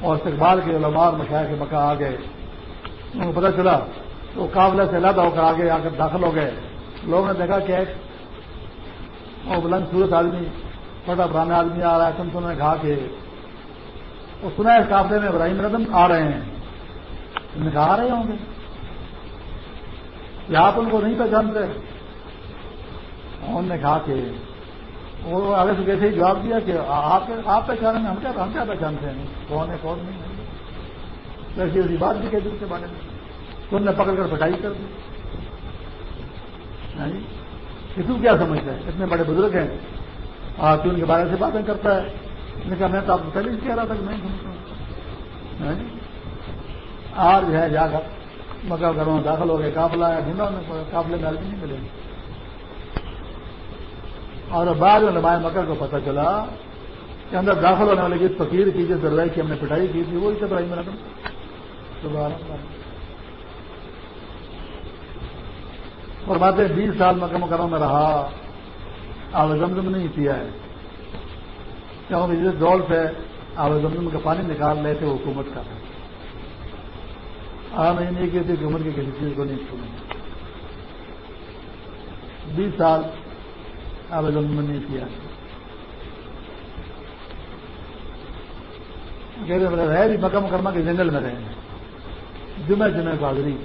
اور استقبال کے علماء اور مشاعر کے مکہ آ گئے۔ انہیں پتہ چلا تو قافلے سے علیحدہ ہو کر آگے آ کر داخل ہو گئے۔ لوگوں نے دیکھا کہ ایک بلند صورت آدمی چھوٹا پرانا آدمی آ رہا ہے، تم تو نے کہا کہ وہ سنا ہے قافلے میں ابراہیم ردم آ رہے ہیں۔ ان آ رہے ہوں گے۔ یا آپ ان کو نہیں پہچانتے۔ انہوں نے کہا کہ وہ آگے سے کیسے ہی جواب دیا کہ آپ آپ پہچانے میں ہم کیا ہم کیا پہچانتے ہیں؟ کون ہے، کون نہیں؟ ہے ویسی ایسی بات بھی کہتے اس کے بارے میں۔ تو نے پکڑ کر پٹائی کر دی۔ کسی کیا سمجھتا ہے؟ اتنے بڑے بزرگ ہیں۔ آپ ان کے بارے سے باتیں کرتا ہے۔ نے کہا، میں تو آپ کو پہلے کہہ رہا تھا کہ نہیں سمجھتا ہوں۔ ہاں جی؟ آج جو ہے جا کر مکہ گھروں میں داخل ہو گئے کافلا ہے ڈھونڈا قافلے میں آدمی نہیں ملے۔ اور بعد میں نمایاں مکہ کو پتہ چلا کہ اندر داخل ہونے والے جس فقیر کی جس دروائی کی ہم نے پٹائی کی تھی، وہی سب رہی میرا اور باتیں بیس سال مکہ مکروں میں رہا۔ آب زمزم نہیں کیا ہے۔ جس دور سے آب زمین کا پانی نکال رہے تھے وہ حکومت کا۔ آ نہیں نہیں کہتے حکومت کی کسی چیز کو نہیں چھوڑی بیس سال آب زمین نہیں کیا۔ رہے بھی مکہ مکرمہ کے جنگل میں رہے ہیں۔ جمعہ جمعہ بازری۔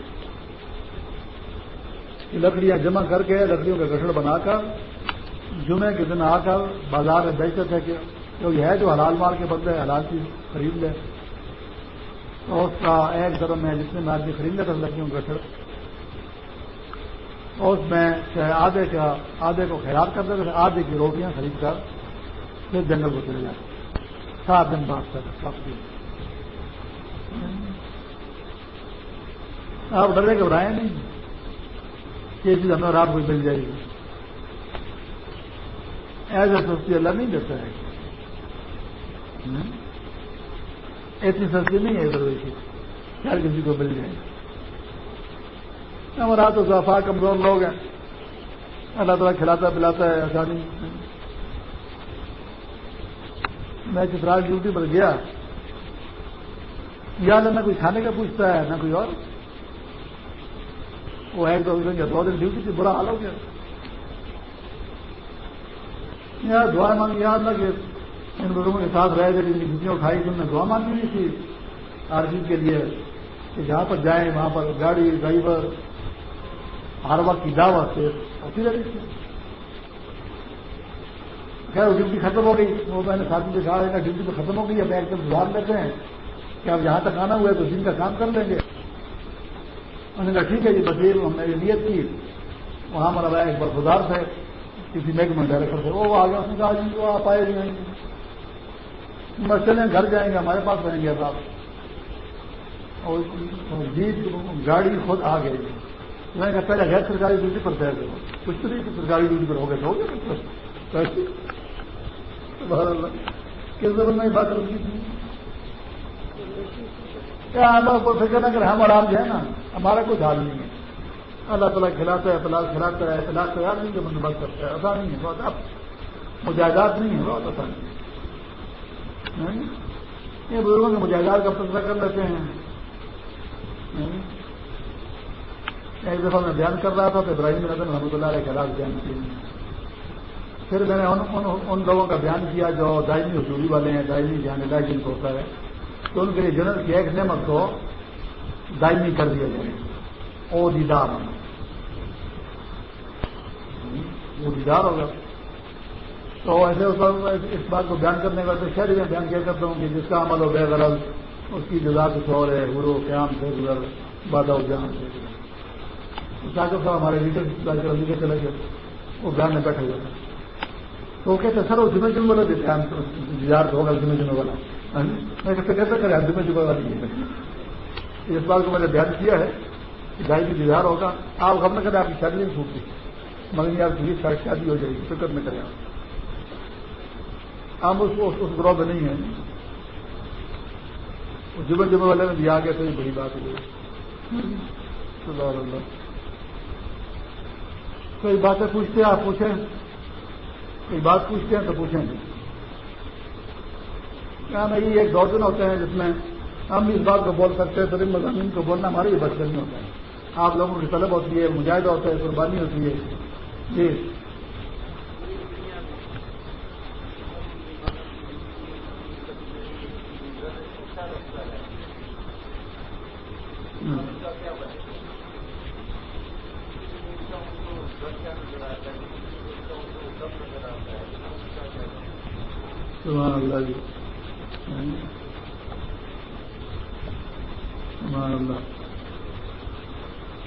لکڑیاں جمع کر کے لکڑیوں کا گٹڑ بنا کر جمعے کے دن آ کر بازار میں بیچتے تھے کہ کیونکہ ہے جو حلال مال کے بدلے حلال چیز خرید لے تو اس کا ایک درم میں جتنے میں آدمی خرید لیتا لڑکیوں کا سر اس میں آدھے کا، آدھے کو خیرات کر دیتے آدھے کی روٹیاں خرید کر پھر جنگل کو چلے جاتے سات دن بعد تک آپ ڈرے گھبرائے نہیں۔ یہ چیز ہمیں اور آپ کو مل جائے گی۔ ایسے سستی اللہ نہیں دیتا ہے۔ اتنی سستی نہیں ہے ادھر ہر کسی کو مل جائے۔ ہمارا تو صفا کمزور لوگ ہیں؟ اللہ تعالیٰ کھلاتا پلاتا ہے آسانی میں چتراج ڈیوٹی پر گیا، یا نہ کوئی کھانے کا پوچھتا ہے، نہ کوئی اور۔ وہ ایک دو دن یا دو دن ڈیوٹی سے برا حال ہو گیا۔ یار دعا مانگی یاد نہ کہ ان بزرگوں کے ساتھ رہ گئے جن کی چھٹیاں اٹھائی تم نے دعا مانگی نہیں تھی ہر چیز کے لیے کہ جہاں پر جائیں، وہاں پر گاڑی، ڈرائیور، ہر وقت کی دعوت سے ہوتی رہی تھی۔ خیر ڈیوٹی ختم ہو گئی۔ وہ میں نے ساتھی سے کہا ہے ڈیوٹی تو ختم ہو گئی اب ایک دم سدھار لیتے ہیں کہ اب یہاں تک آنا ہوا ہے تو دن کا کام کر لیں گے۔ انہوں نے کہا، ٹھیک ہے جی بصیر ہم نے نیت کی۔ وہاں ہمارا ایک برفدار تھے کسی محکمہ ڈائریکٹر سے، وہ آ گیا، اس نے کہا جی وہ آپ آئے نہیں بس چلیں گھر جائیں گے، ہمارے پاس رہیں گے اب آپ اور جیت گاڑی خود آ گئی۔ میں نے کہا، پہلے غیر سرکاری ڈیوٹی پر طے کرو کچھ تو نہیں سرکاری ڈیوٹی پر ہو گئے، تو ہو گیا کس ضرورت میں بات رکھی تھی کیا پر فکر نہ کرے ہم آرام جو ہے نا، ہمارا کوئی حال نہیں ہے۔ اللہ تعالیٰ کھلاتا ہے، پلاس کھلاتا ہے، پلاس تیار نہیں کہ بندوبست کرتا ہے، ایسا نہیں ہے، بہت اب مجاہدات نہیں ہے، بہت آسان نہیں یہ بزرگوں کے مجاہدات کا فیصلہ کر لیتے ہیں۔ ایک دفعہ میں بیان کر رہا تھا تو ابراہیم رضن رحمۃ اللہ علیہ خلاف بیان کیے پھر میں نے ان لوگوں کا بیان کیا جو دائمی حصولی والے ہیں دائمی جان اللہ جن کو ہوتا ہے۔ تو ان کے لیے جنرل کی ایک نعمت کو دائمی کر دیا جائے۔ او دیدار۔ وہ دیدار ہوگا۔ تو ایسے اس بات کو بیان کرنے کا تو شہر میں بیان کیا کرتا ہوں کہ جس کا عمل ہو بے غرض، اس کی جزا کچھ اور ہے گرو قیام سے گزر بادہ جان سے ڈاکٹر صاحب ہمارے لیڈر لے چلے گئے۔ وہ بیان میں بیٹھے ہوئے تو وہ کہتے سر، وہ جمعے جمعے والا دیتے ہیں۔ دیدار ہوگا جمعے جمعے والا ہاں جی؟ میں کیسے کریں؟ جمعے جمعے والی اس بات کو میں نے بیان کیا ہے گائے کی جی دیدار ہوگا۔ آپ غم نہ کریں، آپ کی شادی نہیں چھوٹتی۔ مگر آپ کی شادی ہو جائے گی۔ فکر میں کریں آپ۔ اس اس گروہ میں نہیں ہیں۔ جمعے جمعے والے میں بھی آ گیا تو یہ بڑی بات ہو گئی۔ کوئی باتیں پوچھتے ہیں؟ آپ پوچھیں۔ کوئی بات پوچھتے ہیں تو پوچھیں۔ کیا نہیں ایک دو دن ہوتے ہیں جس میں ہم اس بات کو بول سکتے ہیں تو مضامین کو بولنا ہماری بھی بچ نہیں ہوتا۔ ہے آپ لوگوں کی طلب ہوتی ہے، مجاہدہ ہوتا ہے، قربانی ہوتی ہے۔ جی۔ اللہ جی۔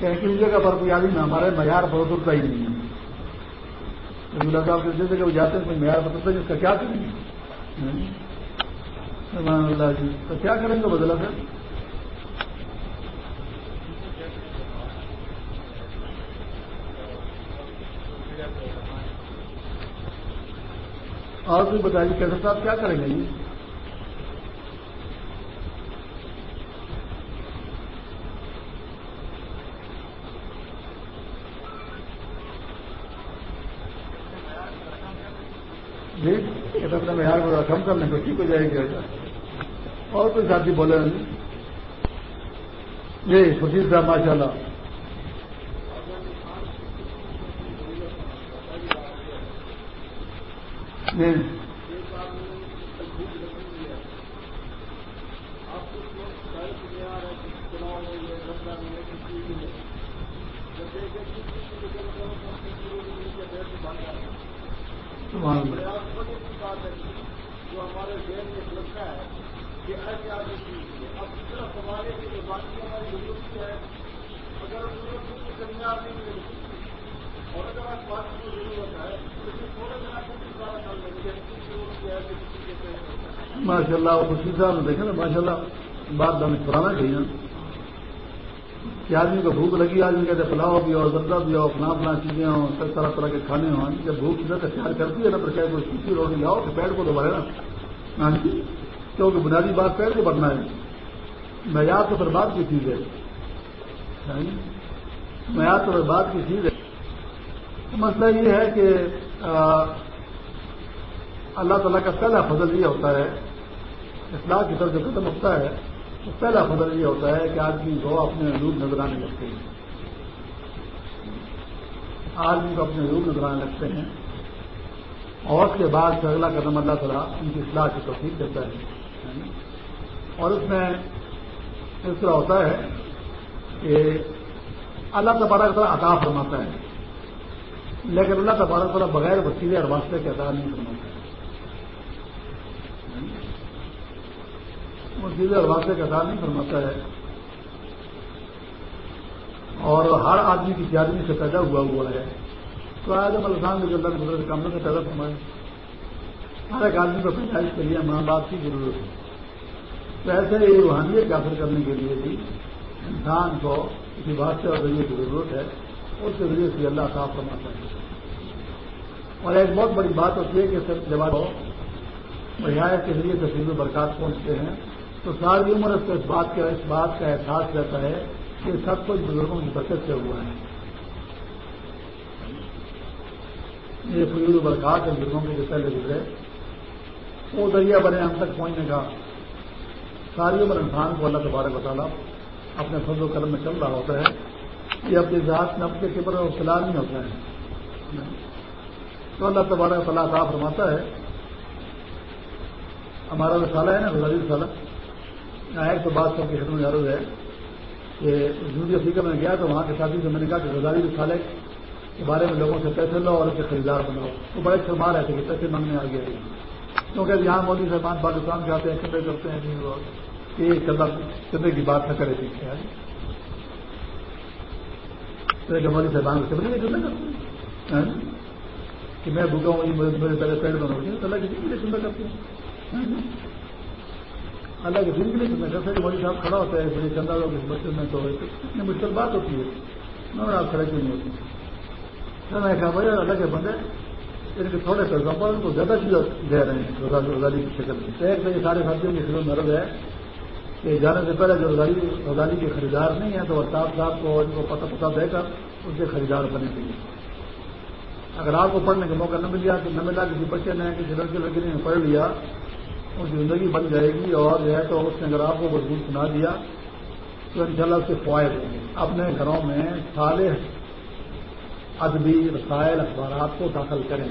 کسی جگہ پر کوئی آدمی ہمارے معیار بہت اترتا ہی نہیں ہے۔ اللہ صاحب کے جیسے کہ وہ جاتے ہیں، کوئی معیار بدلتا جس کا کیا کریں گے؟ اللہ جی۔ تو کیا کریں گے بدلا سر اور کوئی بتائیے کیسے صاحب کیا کریں گے جی؟ جی، یہ جی اپنے معیار کو کم کر لیں تو ٹھیک ہو جائے گی اور کوئی ساتھی بولے جی خشید صاحب ماشاء اللہ میں صاحب نے دیکھا نا ماشاء اللہ بات دم پرانا چاہیے کہ آدمی کو بھوک لگی، آدمی کہتے پلاؤ بھی ہو زردہ بھی ہو فلاں فلاں چیزیں ہوں طرح طرح کے کھانے ہوں۔ جب بھوک ادھر کا خیال کرتی ہے نا، تو چاہے کوئی سوکھی روٹی لاؤ تو پیڑ کو تو نا ہاں جی کیونکہ بنیادی بات پیڑ کو بڑھنا ہے۔ معیار تو پھر بات کی چیز ہے۔ معیار تو پھر بات کی چیز ہے۔ مسئلہ یہ ہے کہ اللہ تعالیٰ کا پہلا فضل یہ ہوتا ہے اصلاح کی طرف جو ختم ہوتا ہے تو پہلا فضل یہ ہوتا ہے کہ آدمی کو اپنے نور نظر آنے لگتے ہیں۔ آدمی کو اپنے روپ نظر آنے لگتے ہیں۔ اور اس کے بعد سے اگلا قدم اللہ تعالیٰ ان کی اصلاح کی توفیق دیتا ہے۔ اور اس میں اس طرح ہوتا ہے کہ اللہ تبارک تعالیٰ عطا فرماتا ہے۔ لیکن اللہ تبارک تعالیٰ بغیر وسیلے اور واسطے کے عطا نہیں فرماتا۔ ہے وسیلے اور واسطے کا عطا نہیں فرماتا ہے۔ اور ہر آدمی کی آدمی سے پیدا ہوا ہوا ہے۔ تو آدم السلام جو اللہ کے کاموں سے پیدا فرمائے ہر ایک آدمی کو پیدائش کے لیے ماں باپ کی ضرورت ہے۔ تو ایسے ہی روحانیت حاصل کرنے کے لیے بھی انسان کو کسی بادشاہ اور ذریعے کی ضرورت ہے۔ اس کے ذریعے سے اللہ صاف فرماتا ہے۔ اور ایک بہت بڑی بات ہوتی ہے کہ سر جب رعایت کے ذریعے سے فضل برکات پہنچتے ہیں۔ تو ساری عمر اس کو اس بات کا اس بات کا احساس رہتا ہے کہ سب کچھ بزرگوں کی برکت سے ہوا ہے۔ یہ فضول برکات ہے بزرگوں کے جو پہلے گزرے۔ وہ ذریعہ بنے ہم تک پہنچنے کا۔ ساری عمر انسان کو اللہ تبارک بطالہ اپنے فضل و قلم میں چل رہا ہوتا ہے۔ یہ اپنی ذات میں اپنے قبر اور فلال نہیں ہوتا ہے۔ تو اللہ تبارک صلاح صاحب فرماتا ہے۔ ہمارا رسالہ ہے نا غزالی رسالہ ایک تو بات سب کی خدمت عرض ہے۔ کہ جنوبی افریقہ میں گیا تو وہاں کے ساتھی سے میں نے کہا کہ غزالی رسالے کے بارے میں لوگوں سے پیسے لو اور اس کے خریدار بناؤ۔ وہ بڑے شرما رہے تھے کہ پیسے مانگنے آ گئے۔ کیونکہ جی یہاں مودی صاحبان پاکستان کے آتے ہیں کبے کرتے ہیں جی کہ چندے کی بات نہ کرے پیچھے مودی صاحبان سے بنے کرتے ہاں؟ کہ میں بھوکا ہوں جی، میرے پہلے پیڑ بناؤ گی اللہ کسی چندہ کرتے ہیں اللہ کے دن کے لیے چندہ کرتے ہیں مودی صاحب کھڑا ہوتا ہے، بڑے چندہ لوگ اس بچے میں تو اتنی مشکل بات ہوتی ہے۔ میں آپ کھڑے کیوں نہیں ہوتی میں کہا، بھائی، اللہ کے بندے ان کے تھوڑے پیسوں پر ان کو زیادہ چیز دے رہے ہیں۔ روزالی کی شکل میں۔ ایک تو یہ سارے ساتھیوں کی خدمت مرد ہے کہ جانے سے پہلے جو روزالی روزالی کے خریدار نہیں ہیں تو ارتاب صاحب کو ان کو پتہ پتہ دے کر اس کے خریدار بنے چاہیے اگر آپ کو پڑھنے کا موقع نہ مل گیا، کہ نہ ملا کسی بچے نے کسی لڑکے لڑکے نے پڑھ لیا اس کی زندگی بن جائے گی اور جو ہے تو اس نے اگر آپ کو مضبوط سنا دیا تو ان شاء اللہ اس کے فوائد ہوں گے۔ اپنے گھروں میں سارے ادبی رسائل، اخبارات کو داخل کریں۔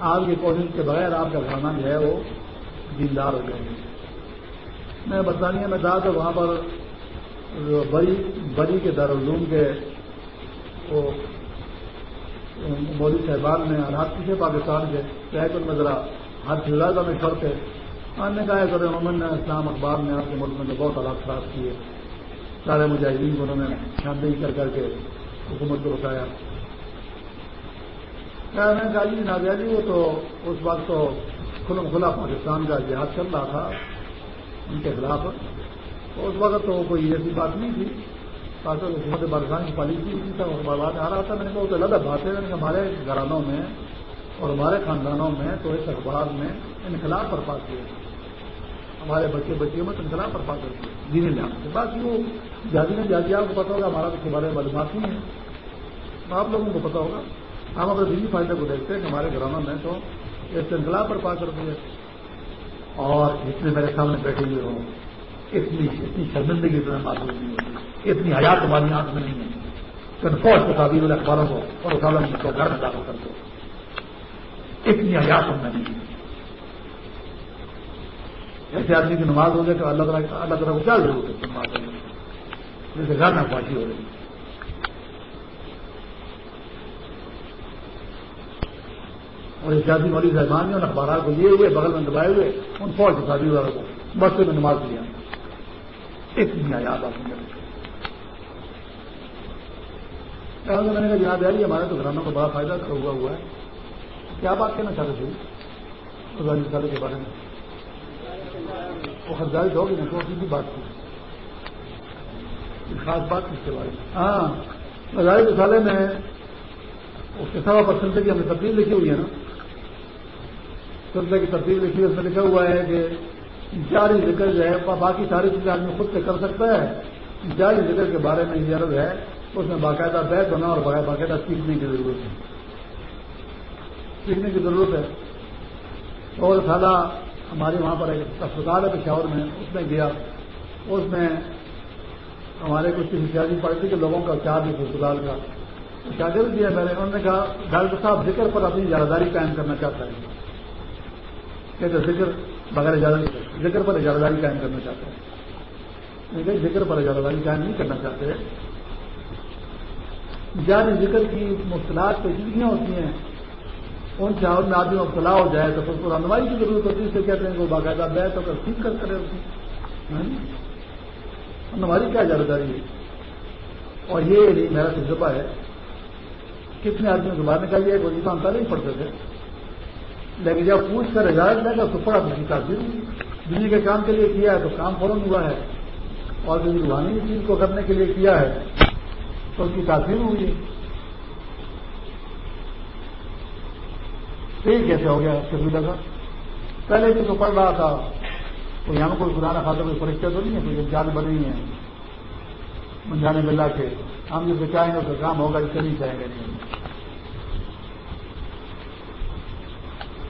آپ کی کوشش کے بغیر آپ کا گھرانا جو ہے وہ دیندار ہو جائے گا۔ میں برطانیہ میں تھا تو وہاں پر بڑی بڑی کے دارالعلوم کے وہ مودی صاحبان نے حالات پیچھے پاکستان کے۔ چاہے میں ذرا ہاتھ کا میں تھے ہم نے کہا کہ عموماً نے اسلام اخبار نے آپ کے ملک میں بہت حالات خراب کیے۔ سارے مجاہدین کو انہوں نے شاندہی کر کر کے حکومت کو بتایا۔ میں نے کہا جی نازیا جی وہ تو اس وقت تو کھلم کھلا پاکستان کا جہاد چل رہا تھا، ان کے خلاف۔ اس وقت تو کوئی ایسی بات نہیں تھی۔ حکومت پاکستان کی پالیسی تھی تھا بات آ رہا تھا۔ میں نے کہا وہ تو الگ بات ہے ہمارے گھرانوں میں اور ہمارے خاندانوں میں تو اس اخبار میں انقلاب برپا کیا ہمارے بچے بچیوں میں تو انقلاب برپا کرتے جی ہیں دینی لحاظ سے باقی وہ جادی میں جادی آپ کو پتا ہوگا، ہمارا اس کے بارے میں معلومات نہیں ہے۔ آپ لوگوں کو پتا ہوگا۔ ہم اپنے دینی فائدے کو دیکھتے ہیں کہ ہمارے گھرانوں میں تو اس انقلاب برپا کرتی ہے۔ اور جتنے میرے سامنے بیٹھے ہوئے ہوں، اتنی اتنی شرمندگی اتنا معلوم نہیں ہوتی۔ اتنی حیات ہماری آنکھ میں نہیں ہے۔ کہ فوج کو تعبیر اخباروں کو اور اخباروں کو گھر میں داخل کر دو۔ اتنی حیات ہم میں نہیں۔ ایسے آدمی کی نماز ہو جائے تو اللہ تعالیٰ اللہ تعالیٰ کو کیا ضرورت ہے نماز کرنے جیسے گھر میں خواہشی ہو رہی۔ ہے اور احتیاطی مولی صاحبان نے ان اخبارات کو لیے ہوئے، بغل میں دبائے ہوئے، ان فوج کے شادی والوں کو بس میں نماز لیا اتنی یاد آپ نے میں نے کہا یاد آ رہی ہمارے تو گھرانوں کو بڑا فائدہ ہوا ہوا ہے۔ کیا بات کہنا چاہتے تھے؟ رضانی رسالے کے بارے میں۔ وہ خریداری ہوگی نا تو کی بات کی خاص بات کس کے بارے میں۔ ہاں رضائی رسالے میں اس کے سوا پرسنٹ کی ہم نے تبدیل لکھی ہوئی ہے نا۔ سلسلے کی تبدیل لکھی اس میں لکھا ہوا ہے کہ جاری ذکر جو ہے، باقی ساری چیزیں آدمی خود سے کر سکتا ہے۔ جاری ذکر کے بارے میں یہ عرض ہے، اس میں باقاعدہ بیت ہونا اور باقاعدہ سیکھنے کی ضرورت ہے۔ سیکھنے کی ضرورت ہے۔ اور سالہ ہماری وہاں پر ایک اسپتال ہے پشاور میں، اس میں گیا۔ اس میں ہمارے کچھ سیاسی پارٹی کے لوگوں کا چارج اس اسپتال کا شاگرد دیا میں نے؟ انہوں نے کہا، ڈاکٹر صاحب، ذکر پر اپنی اجازہ قائم کرنا چاہتا ہے کہتے ذکر بغیر اجازت ذکر پر اجازہ داری قائم کرنا چاہتے ہیں۔ ذکر پر اجازہ داری قائم نہیں کرنا چاہتے۔ جاری ذکر کی مشکلات پیچیدگیاں ہوتی ہیں۔ ان چاول میں آدمی مبتلا ہو جائے تو پھر رہنمائی کی ضرورت ہوتی ہے سے کہتے ہیں وہ باقاعدہ بیت ہو کر سیکھ کر کرے ہماری کیا اجازت ہے؟ اور یہ میرا تجربہ ہے۔ کتنے آدمیوں کے بعد نکال لیا کوئی پہلے ہی پڑھتے تھے۔ لیکن جب پوچھ کر اجازت لے گا تو پڑا تو تاثیر دنیا کے کام کے لیے کیا ہے تو کام فوراً ہوا ہے۔ اور کسی روحانی چیز کو کرنے کے لیے کیا ہے تو اس کی تاثیر ہوئی یہ کیسے ہو گیا؟ سبھی کا پہلے بھی تو پڑھ رہا تھا۔ تو یہاں کوئی پرانا خاطر کوئی پریشا تو نہیں ہے کوئی جان بنی ہے منجانے ملا کے۔ ہم جسے چاہیں گے تو کام ہوگا اسے نہیں چاہیں گے۔ نہیں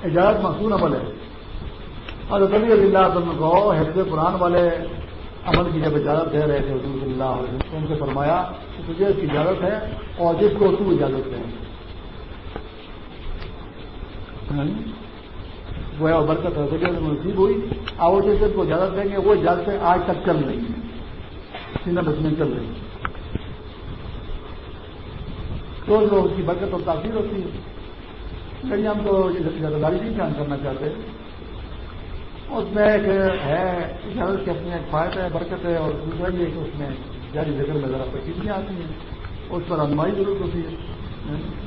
اجازت مصون عمل ہے۔ اور کبھی اللہ تم کو حفظ قرآن والے عمل کی جب اجازت دے رہے تھے، حضور اللہ علیہ ان سے فرمایا کہ تجھے اس کی اجازت ہے اور جس کو تو اجازت ہے ہاں جی۔ وہ برکت نصیب ہوئی اور جس کو اجازت دیں گے، وہ اجازتیں آج تک چل رہی ہیں۔ سینہ بس میں چل رہی ہیں۔ تو جو اس کی برکت اور تاثیر ہوتی ہے۔ لیکن ہم تو زیادہ داری نہیں بیان کرنا چاہتے۔ اس میں ایک ہے اجازت کے اپنے ایک فائدہ ہے، برکت ہے، اور دوسرا یہ کہ اس میں جاری ذکر میں ذرا پیچیدگیاں آتی ہیں اس پر رہنمائی ضرورت ہوتی ہے۔ ہاں۔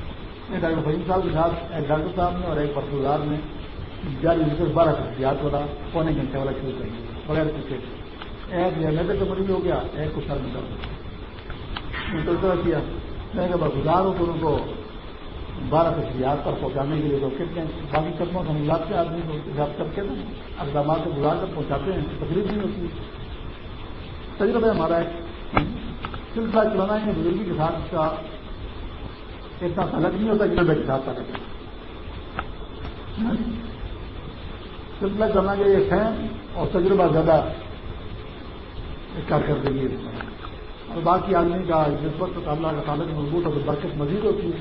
ڈاکٹر فہیم صاحب کے ساتھ، ایک ڈاکٹر صاحب نے اور ایک پرسودار نے جاری ذکر بارہ خرچیات والا پونے گھنٹے والا شروع کر دیا، بغیر پوچھے ایک یہ تو مریض ہو گیا، ایک کو سر میں درد کیا۔ میں کہ برخدار ہوں تو ان کو بارہ تشریحات پر پہنچانے کے لیے تو کتنے باقی قدموں سے ملاد کے آدمی کو یاد کر کے اقدامات کو گزار کر پہنچاتے ہیں تکلیف نہیں ہوتی۔ تجربہ ہمارا ایک سلسلہ چلانا ہے، بزرگی کے ساتھ اس کا اتنا الگ نہیں ہوتا جتنا کے ساتھ الگ سلسلہ چلانا کے ایک ہے اور تجربہ زیادہ کارکردگی اور باقی آدمی کا نسبت اللہ کا تعلق مضبوط اور برکت مزید ہوتی ہے۔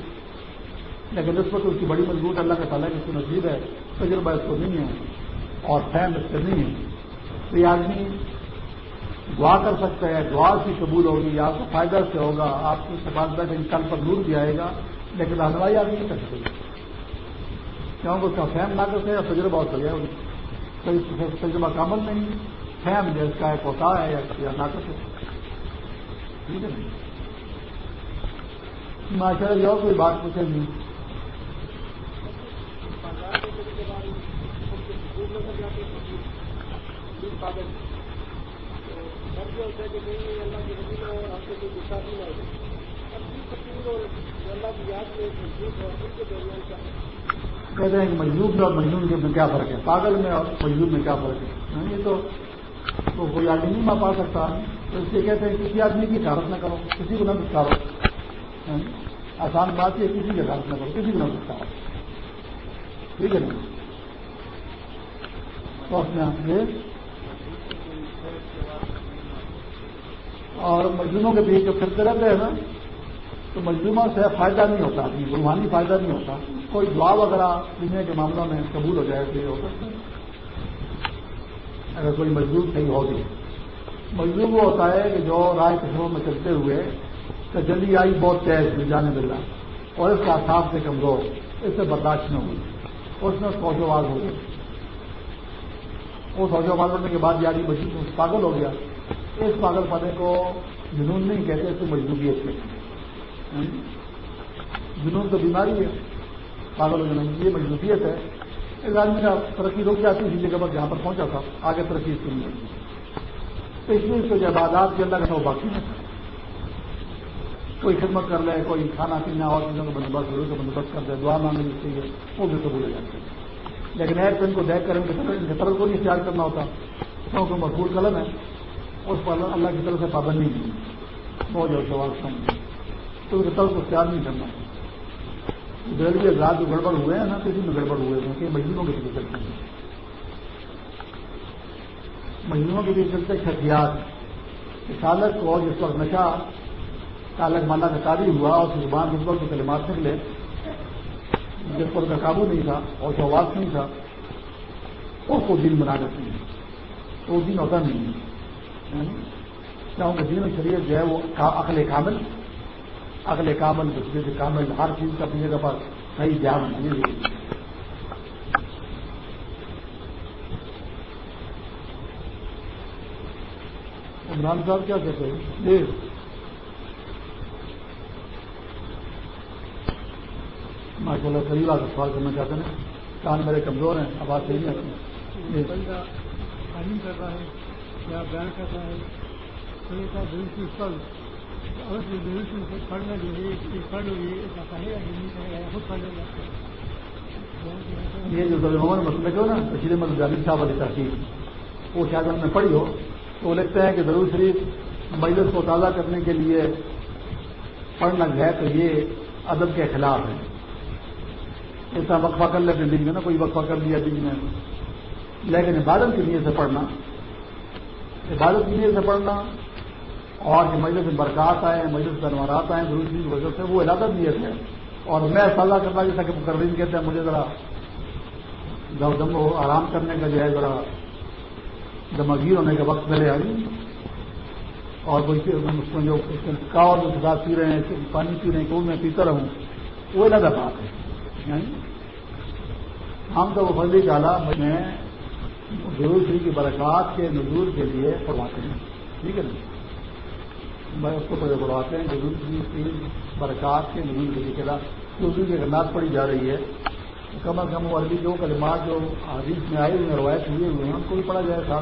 لیکن اس وقت اس کی بڑی مضبوط اللہ کا تعالیٰ کی نصیب ہے۔ تجربہ اس کو نہیں ہے اور فہم اس سے نہیں ہے۔ تو یہ آدمی دعا کر سکتا ہے دعا کی قبول ہوگی آپ کو فائدہ سے ہوگا، آپ کو سفال بیٹھے کل پر دور بھی آئے گا، لیکن رہنمائی آدمی نہیں کر سکے کیونکہ اس کا فہم نہ کرتے اور تجربہ ہوتا ہے تجربہ کامل نہیں، فہم جو اس کا ایک ہوتا ہے، یا نہ کر سکتے ٹھیک ہے۔ ماشاء اللہ کوئی بات پوچھے نہیں۔ کہتے ہیں کہ مجلوب میں اور مجلوم میں کیا فرق ہے؟ پاگل میں اور مجلوب میں کیا فرق ہے؟ ہاں، یہ تو کوئی آدمی نہیں پا سکتا۔ تو اس سے کہتے ہیں کسی آدمی کی حفاظت نہ کرو، کسی کو نہ دکھاؤ۔ ہاں، آسان بات ہے، کسی کی حفاظت نہ کرو، کسی کو نہ دکھاؤ۔ ٹھیک ہے نا؟ تو اپنے آپ سے اور مجلوموں کے بیچ جو پھرتے رہتے ہیں نا، تو مجلوموں سے فائدہ نہیں ہوتا روحانی فائدہ نہیں ہوتا۔ کوئی دعا وغیرہ دنیا کے معاملوں میں قبول ہو جائے تو یہ ہو سکتا ہے۔ اگر کوئی مجلوم صحیح ہوگی مجلوم وہ ہوتا ہے کہ جو رائے کشموں میں چلتے ہوئے تو جلدی آئی بہت تیز، جانے مل رہا اور اس کا صاف سے کمزور، اس سے برداشت نہ ہوئی اس میں فوجواز ہو گئی وہ فوجواز ہونے کے بعد یاری مجلوم پاگل ہو گیا۔ اس پاگل پنے کو جنون نہیں کہتے، اس کو مجبوریت کہتے جنون تو بیماری ہے۔ پاگل ہو جانا یہ مجبوریت ہے۔ اس آدمی کا ترقی روک جاتی اسی جگہ پر جہاں پر پہنچا تھا، آگے ترقی اس کو نہیں تو اس لیے اس کو جب آداب کے اللہ کا وہ باقی نہیں کوئی خدمت کر لے، کوئی کھانا پینا اور چیزوں کا بندوبست ضرور کا بندوبست کر دے، دعا مانگنی چاہیے وہ بھی قبول ہو جاتے ہیں لیکن ایک دن کو دیکھ کر ان کے طرف کو نہیں اختیار کرنا ہوتا۔ کیونکہ مقبول قلم ہے۔ اس پر اللہ کی طرف سے پابندی نہیں بہت جو سوال سمجھ تو اس طرف کو اختیار نہیں کرنا۔ ریلوے رات جو گڑبڑ ہوئے ہیں نا کسی میں گڑبڑ ہوئے ہیں کہ مہینوں کے پیچھے چلتے ہیں۔ مہینوں کے پیچھے چلتے خفیات سالت کو جس وقت نشہ تالک مالا کا شادی ہوا، اور زبان کے کے کلمات نکلے، جس پر کا قابو نہیں تھا اور جو آواز نہیں تھا، اس کو دن بنا دیتے ہیں۔ تو وہ دن ہوتا نہیں۔ ہے کیونکہ دین شریعت جو ہے وہ عقل کامل عقل کامل بجلی کامل، ہر چیز کا اپنی جگہ پر صحیح دھیان نہیں۔ عمران صاحب کیا کہتے ہیں؟ جی۔ ماشاء اللہ صحیح بات سوال کرنا چاہتے ہیں۔ کان میرے کمزور ہیں، آواز صحیح نہیں آتی۔ جی۔ تعلیم کر رہا ہے۔ یا بیان کر رہا ہے؟ پڑھنا جو ہے پڑھ یہ جو مسئلہ جو نا بشیر مدد صاحب والی تحقیق۔ وہ شاید انہوں نے پڑھی ہو، تو وہ لکھتے ہیں کہ ضرور شریف مجلس کو تازہ کرنے کے لیے پڑھنا ہے تو یہ ادب کے خلاف ہے۔ ایسا وقفہ کر لیتے دن میں نا، کوئی وقفہ کر لیا دن میں۔ لیکن عبادت کی نیت سے پڑھنا عبادت کی نیت سے پڑھنا۔ اور جو مجلس میں برکات آئے، مجلس انوارات آئے ضرور کی وجہ سے وہ علاقہ نیت ہے اور میں سزا کرنا جیسا کہ مقررین کہتے ہیں، مجھے ذرا جب دم آرام کرنے کا جو ہے ذرا دماغیر ہونے کا وقت ملے آئی اور کوئی جو کاور جو کتاب پی رہے ہیں، پانی پی رہے ہیں کہ میں پیتا رہوں، وہ الگ بات ہے۔ یعنی ہم تو وہ فضلی ڈالا میں ضرور شری کی برکات کے نزول کے لیے پڑھواتے ہیں۔ ٹھیک ہے نا؟ میں اس کو پہلے پڑھواتے ہیں۔ ضرور شری کی برکات کے نزول کے لیے چلا اردو کی غلط پڑھی جا رہی ہے۔ کم از کم وہ عربی جو کلمات جو حدیث میں آئے ہوئے روایت ہوئے ہوئے ہیں، ان کو بھی پڑھا جائے تھا۔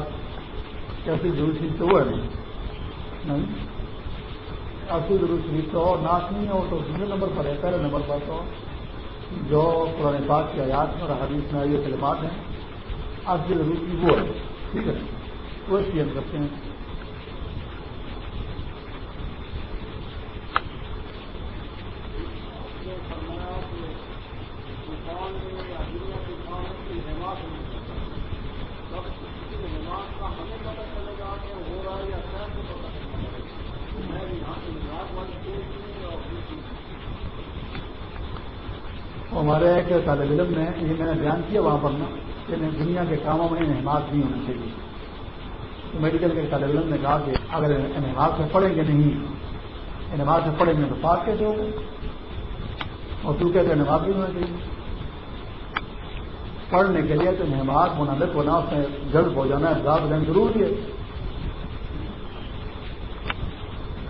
کیسی ضرور شریف تو وہ ہے نہیں؟ ایسی ضرور شریف تو ناک نہیں ہو تو دوسرے نمبر پر ہے، پہلے نمبر پر تو۔ جو قرآن پاک کی آیات میں اور حدیث میں آئی کلمات ہیں۔ آج کی ضرورت وہ ہے ٹھیک ہے؟ وہ اس کرتے ہیں۔ ہمارے ایک طالب علم نے یہ میں نے بیان کیا وہاں پر نا کہ دنیا کے کاموں میں انحماد نہیں ہونا چاہیے۔ تو میڈیکل کے طالب علم نے کہا کہ اگر انحماد سے پڑھیں گے نہیں انحماد سے پڑھیں گے تو پاک کیسے ہوگا؟ اور تو کہتے انحماد نہیں ہونا چاہیے؟ پڑھنے کے لیے تو انحماد منعلق ہونا، اس میں جلد ہو جانا ہے لینا ضروری ہے۔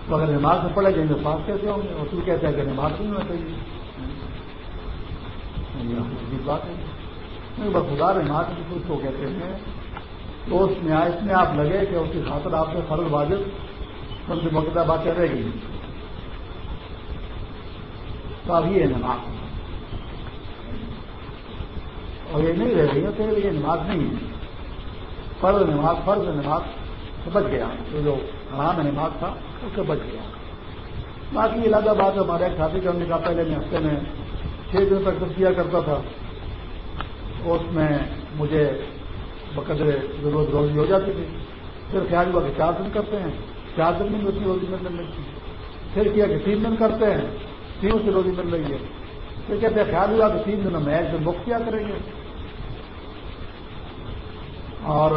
تو اگر نماز سے پڑھے جائیں گے پاس کیسے ہوں گے؟ اور تو کہتے ہیں کہ نماز نہیں ہونا چاہیے۔ خدا رحمات کی کچھ کو کہتے ہیں تو اس میں اس میں آپ لگے کہ اس کی خاطر آپ سے فرض واجب ان کی موقع باتیں رہ گئی تو اب یہ نماز اور یہ نہیں رہ گئی ہے تو یہ نماز نہیں ہے فرض نماز فرض نماز سے بچ گیا تو جو حرام نماز تھا اس سے بچ گیا باقی علاقہ بات ہمارے ایک ساتھی کرنے کا پہلے میں ہفتے میں چھ دن تک جب کیا کرتا تھا، اس میں مجھے بقدر ضرورت روزی ہو جاتی تھی۔ پھر خیال ہوا کہ چار دن کرتے ہیں۔ چار دن میں ملتی روزی ملنے لگتی پھر کیا کہ تین دن کرتے ہیں۔ تین سے روزی مل رہی ہے۔ پھر کہتے ہیں خیال ہوا کہ تین دنوں میں ایک دن بک کیا کریں گے۔ اور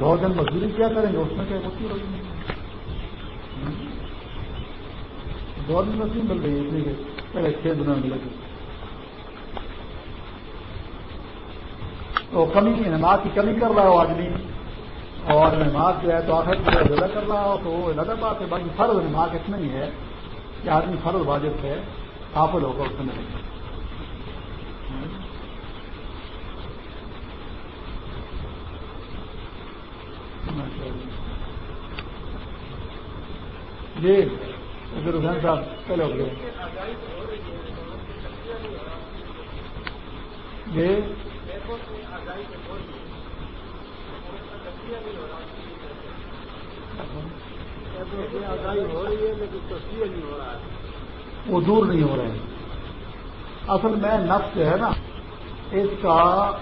دو دن مزدوری کیا کریں گے، اس میں کیا مکتی روزی؟ ملے دو دن میں مل رہی ہے اس لیے پہلے چھ دنوں میں ملے گی تو کمی نماز کی کمی کر رہا ہو آدمی۔ اور نماز جو ہے تو آخر کو زیادہ کر رہا ہو تو وہ الگ بات ہے۔ باقی فرض نماز اتنا ہی ہے کہ آدمی فرض واجب ہے قابل ہوگا اس میں جی حسین صاحب پہلے ہو گئے جی وہ دور نہیں ہو رہے ہیں اصل میں نفس ہے نا، اس کا،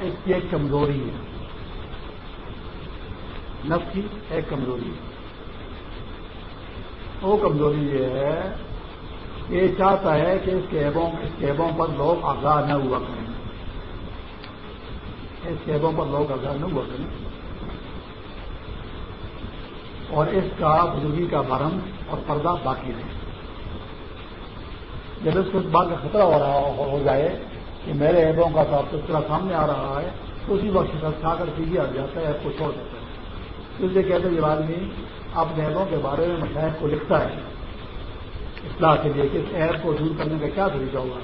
اس کی ایک کمزوری ہے۔ نفس کی ایک کمزوری ہے۔ وہ کمزوری یہ ہے یہ چاہتا ہے کہ اس کیبوں اس کیبوں پر لوگ آگاہ نہ ہوا کریں۔ اس کیبوں پر لوگ آگاہ نہ ہوا کریں۔ اور اس کا بزرگی کا برم اور پردہ باقی رہے۔ جب اس کو اس بات کا خطرہ ہو رہا ہو جائے کہ میرے ایبوں کا تو تذکرہ سامنے آ رہا ہے، تو اسی وقت شکست کھا کر سیدھی ہٹ جاتا ہے ایپ کو چھوڑ دیتا ہے۔ اس لیے کہتے ہیں یہ آدمی اپنے ایبوں کے بارے میں مشاہد کو لکھتا ہے۔ اصلاح کے لیے کہ اس ایپ کو دور کرنے کا کیا طریقہ ہوگا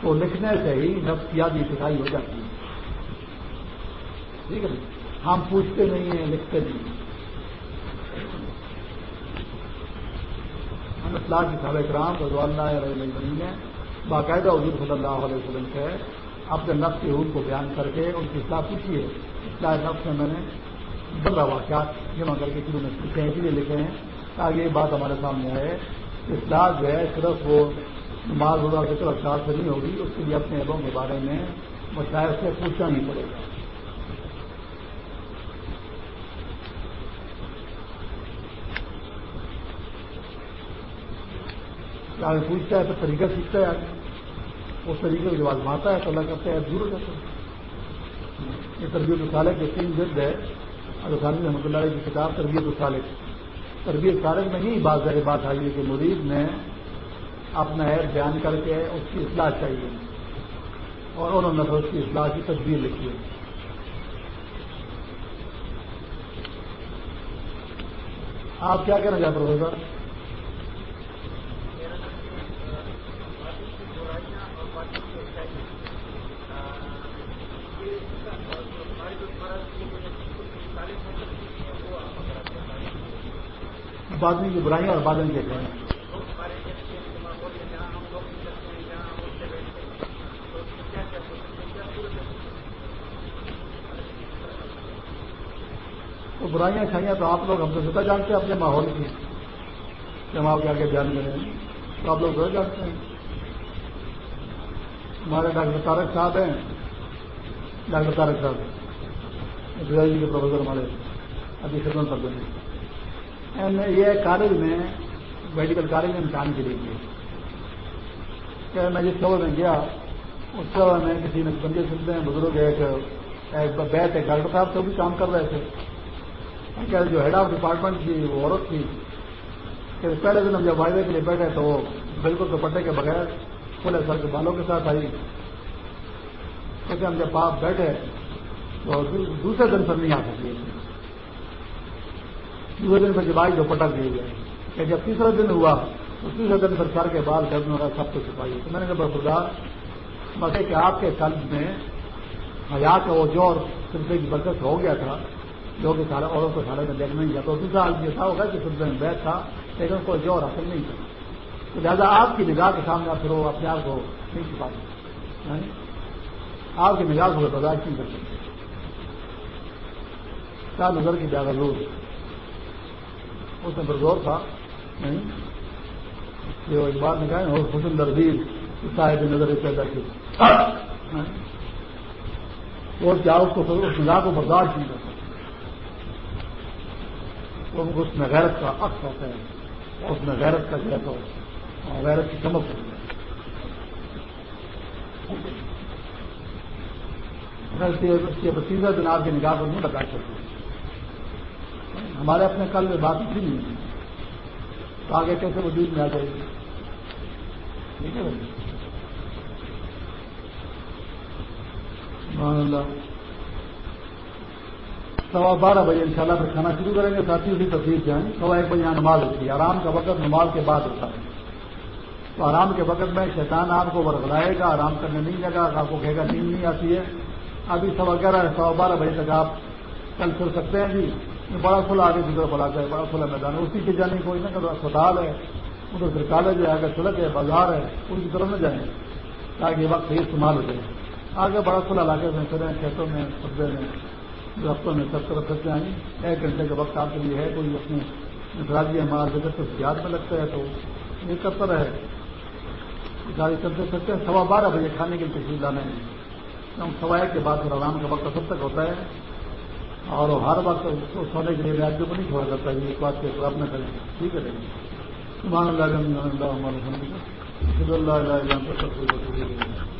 تو لکھنے سے ہی نفس یادی سکھائی ہو جاتی ہے۔ ٹھیک ہے ہم پوچھتے نہیں ہیں، لکھتے نہیں ہیں۔ ہم اصلاح کی صاحب کرام رضو اللہ علیہ نے باقاعدہ حضور صلی اللہ علیہ وسلم سے اپنے نفس کے حقوق کو بیان کر کے ان کی اصلاح پوچھی ہے۔ اصلاح نفس میں میں نے بندہ واقعات جمع کر کے شروع میں پوچھے ہیں اس لیے لکھے ہیں تاکہ یہ بات ہمارے سامنے آئے اصلاح جو ہے، صرف وہ نماز ہوگا ذکر اخلاق سے نہیں ہوگی، اس کے لیے اپنے ایبوں کے بارے میں مشاعر سے پوچھنا نہیں پڑے گا۔ آگے پوچھتا ہے تو طریقہ سیکھتا ہے آگے۔ اس طریقے کو جو آزماتا ہے تو اللہ کرتا ہے دور ہو جاتا ہے۔ یہ تربیت الصالح کے تین جلد ہے۔ السانی رحمۃ اللہ علیہ کی کتاب تربیت الصالح تربیت خالق میں ہی بات ذریعے بات آئی ہے کہ مریض نے اپنا ایپ بیان کر کے اس کی اصلاح چاہیے اور انہوں نے اس کی اصلاح کی تصویر لکھی ہے۔ آپ کیا کہنا چاہتے ہیں پروفیسر؟ بادمی کی برائیاں اور بادل کے ہیں۔ تو برائیاں چھائیاں تو آپ لوگ ہم سے زیادہ جانتے ہیں، اپنے ماحول کی۔ کہ ہم آپ کے آگے بیان کریں تو آپ لوگ زیادہ جانتے ہیں۔ ہمارے ڈاکٹر تارک صاحب ہیں۔ ڈاکٹر تارک صاحب جی کے پروفیسر ہمارے، ابھی خدمت کر دیں یہ کالج میں میڈیکل کالج میں امتحان کے لیے کہ میں جس شعبے میں گیا، اس شعبے میں کسی نے بندے سنتے ہیں، بزرگ ایک بیت ایک ڈاکٹر صاحب تو بھی کام کر رہے تھے۔ کیا جو ہیڈ آف ڈپارٹمنٹ تھی، وہ عورت تھی۔ کہ پہلے دن ہم جب وائدے کے لیے بیٹھے، تو وہ بالکل دوپٹے کے بغیر کھلے سر کے بالوں کے ساتھ آئی۔ کیونکہ ہم جب آپ بیٹھے، تو دوسرے دن پر نہیں آ سکتی دوسرے دن پر جب آئی جو پٹک دی گئے کہ جب تیسرا دن ہوا تو تیسرے دن پر سر کے بال گرد وغیرہ سب کو چھپائی تو میں نے کہا خدا، بس کہ آپ کے قلب میں حیا کا وہ جو سلسلے کی برکت ہو گیا تھا۔ جو کہ سارے اوروں کو سارے میں دیکھنا نہیں تو دوسرا آدمی ایسا ہوگا کہ سلسلے میں بیٹھ تھا، لیکن کوئی جو حاصل نہیں تھا۔ تو لہٰذا آپ کی نگاہ کے سامنے پھر وہ اپنے آپ کو نہیں چھپا سکتے۔ یعنی آپ کی نگاہ کو برداشت نہیں کر سکتے کیا نظر کی جگہ لوگ۔ اس میں برزور تھا جو ایک بات نکالے اور حسن دردیر صاحب نظر پیدا کی۔ اور کیا اس کو اس نگاہ کو برداشت نہیں کرتا۔ تو اس میں غیرت کا عکس ہوتا ہے، اس میں غیرت کا جیسا جو اور غیرت کی چمک ہوتی ہے۔ اس کے تیسرا دن آپ کی نگاہ کو نہیں برداشت کرتے ہمارے اپنے کل میں بات اسی نہیں تو آگے کیسے وجود میں آ جائے گی؟ ٹھیک ہے سوا بارہ بجے ان شاء اللہ پھر کھانا شروع کریں گے، ساتھی اسی تفریح سے آئیں۔ سوا ایک بجے یہاں نماز ہوتی ہے۔ آرام کا وقت نماز کے بعد ہوتا ہے۔ تو آرام کے وقت میں شیطان آپ کو ورگلائے گا، آرام کرنے نہیں جائے گا آپ کو کہے گا نیند نہیں آتی ہے۔ ابھی سوا گیارہ سوا بارہ بجے تک آپ کل چل سکتے ہیں جی۔ بڑا کھلا آگے کی طرف بڑا ہے بڑا کھلا میدان ہے۔ اسی کے جانے کوئی نہ کرو اسپتال ہے، ادھر پھر کالج ہے، آگے سڑک ہے، بازار ہے ان کی طرف نہ جائیں۔ تاکہ یہ وقت صحیح استعمال ہو جائے۔ آگے بڑا کھلا علاقے میں پھریں کھیتوں میں سبزے میں درختوں میں سب طرف کرتے آئیں۔ ایک گھنٹے کا وقت آپ کے لیے ہے، کوئی اپنے انفرادی ہمارا جگہ تو یاد میں لگتا ہے تو یہ کرتا رہے۔ گاڑی کرتے سکتے ہیں، سوا بارہ بجے کھانے کے لیے تشریف لانے میں سوا ایک کے بعد پھر آرام کا وقت سب تک ہوتا ہے۔ اور ہر وقت سونے کے لیے کو نہیں چھوڑا جاتا یہ اس بات کے خلاف نہ کریں ٹھیک ہے سبحان اللہ اللہ ہمارے اللہ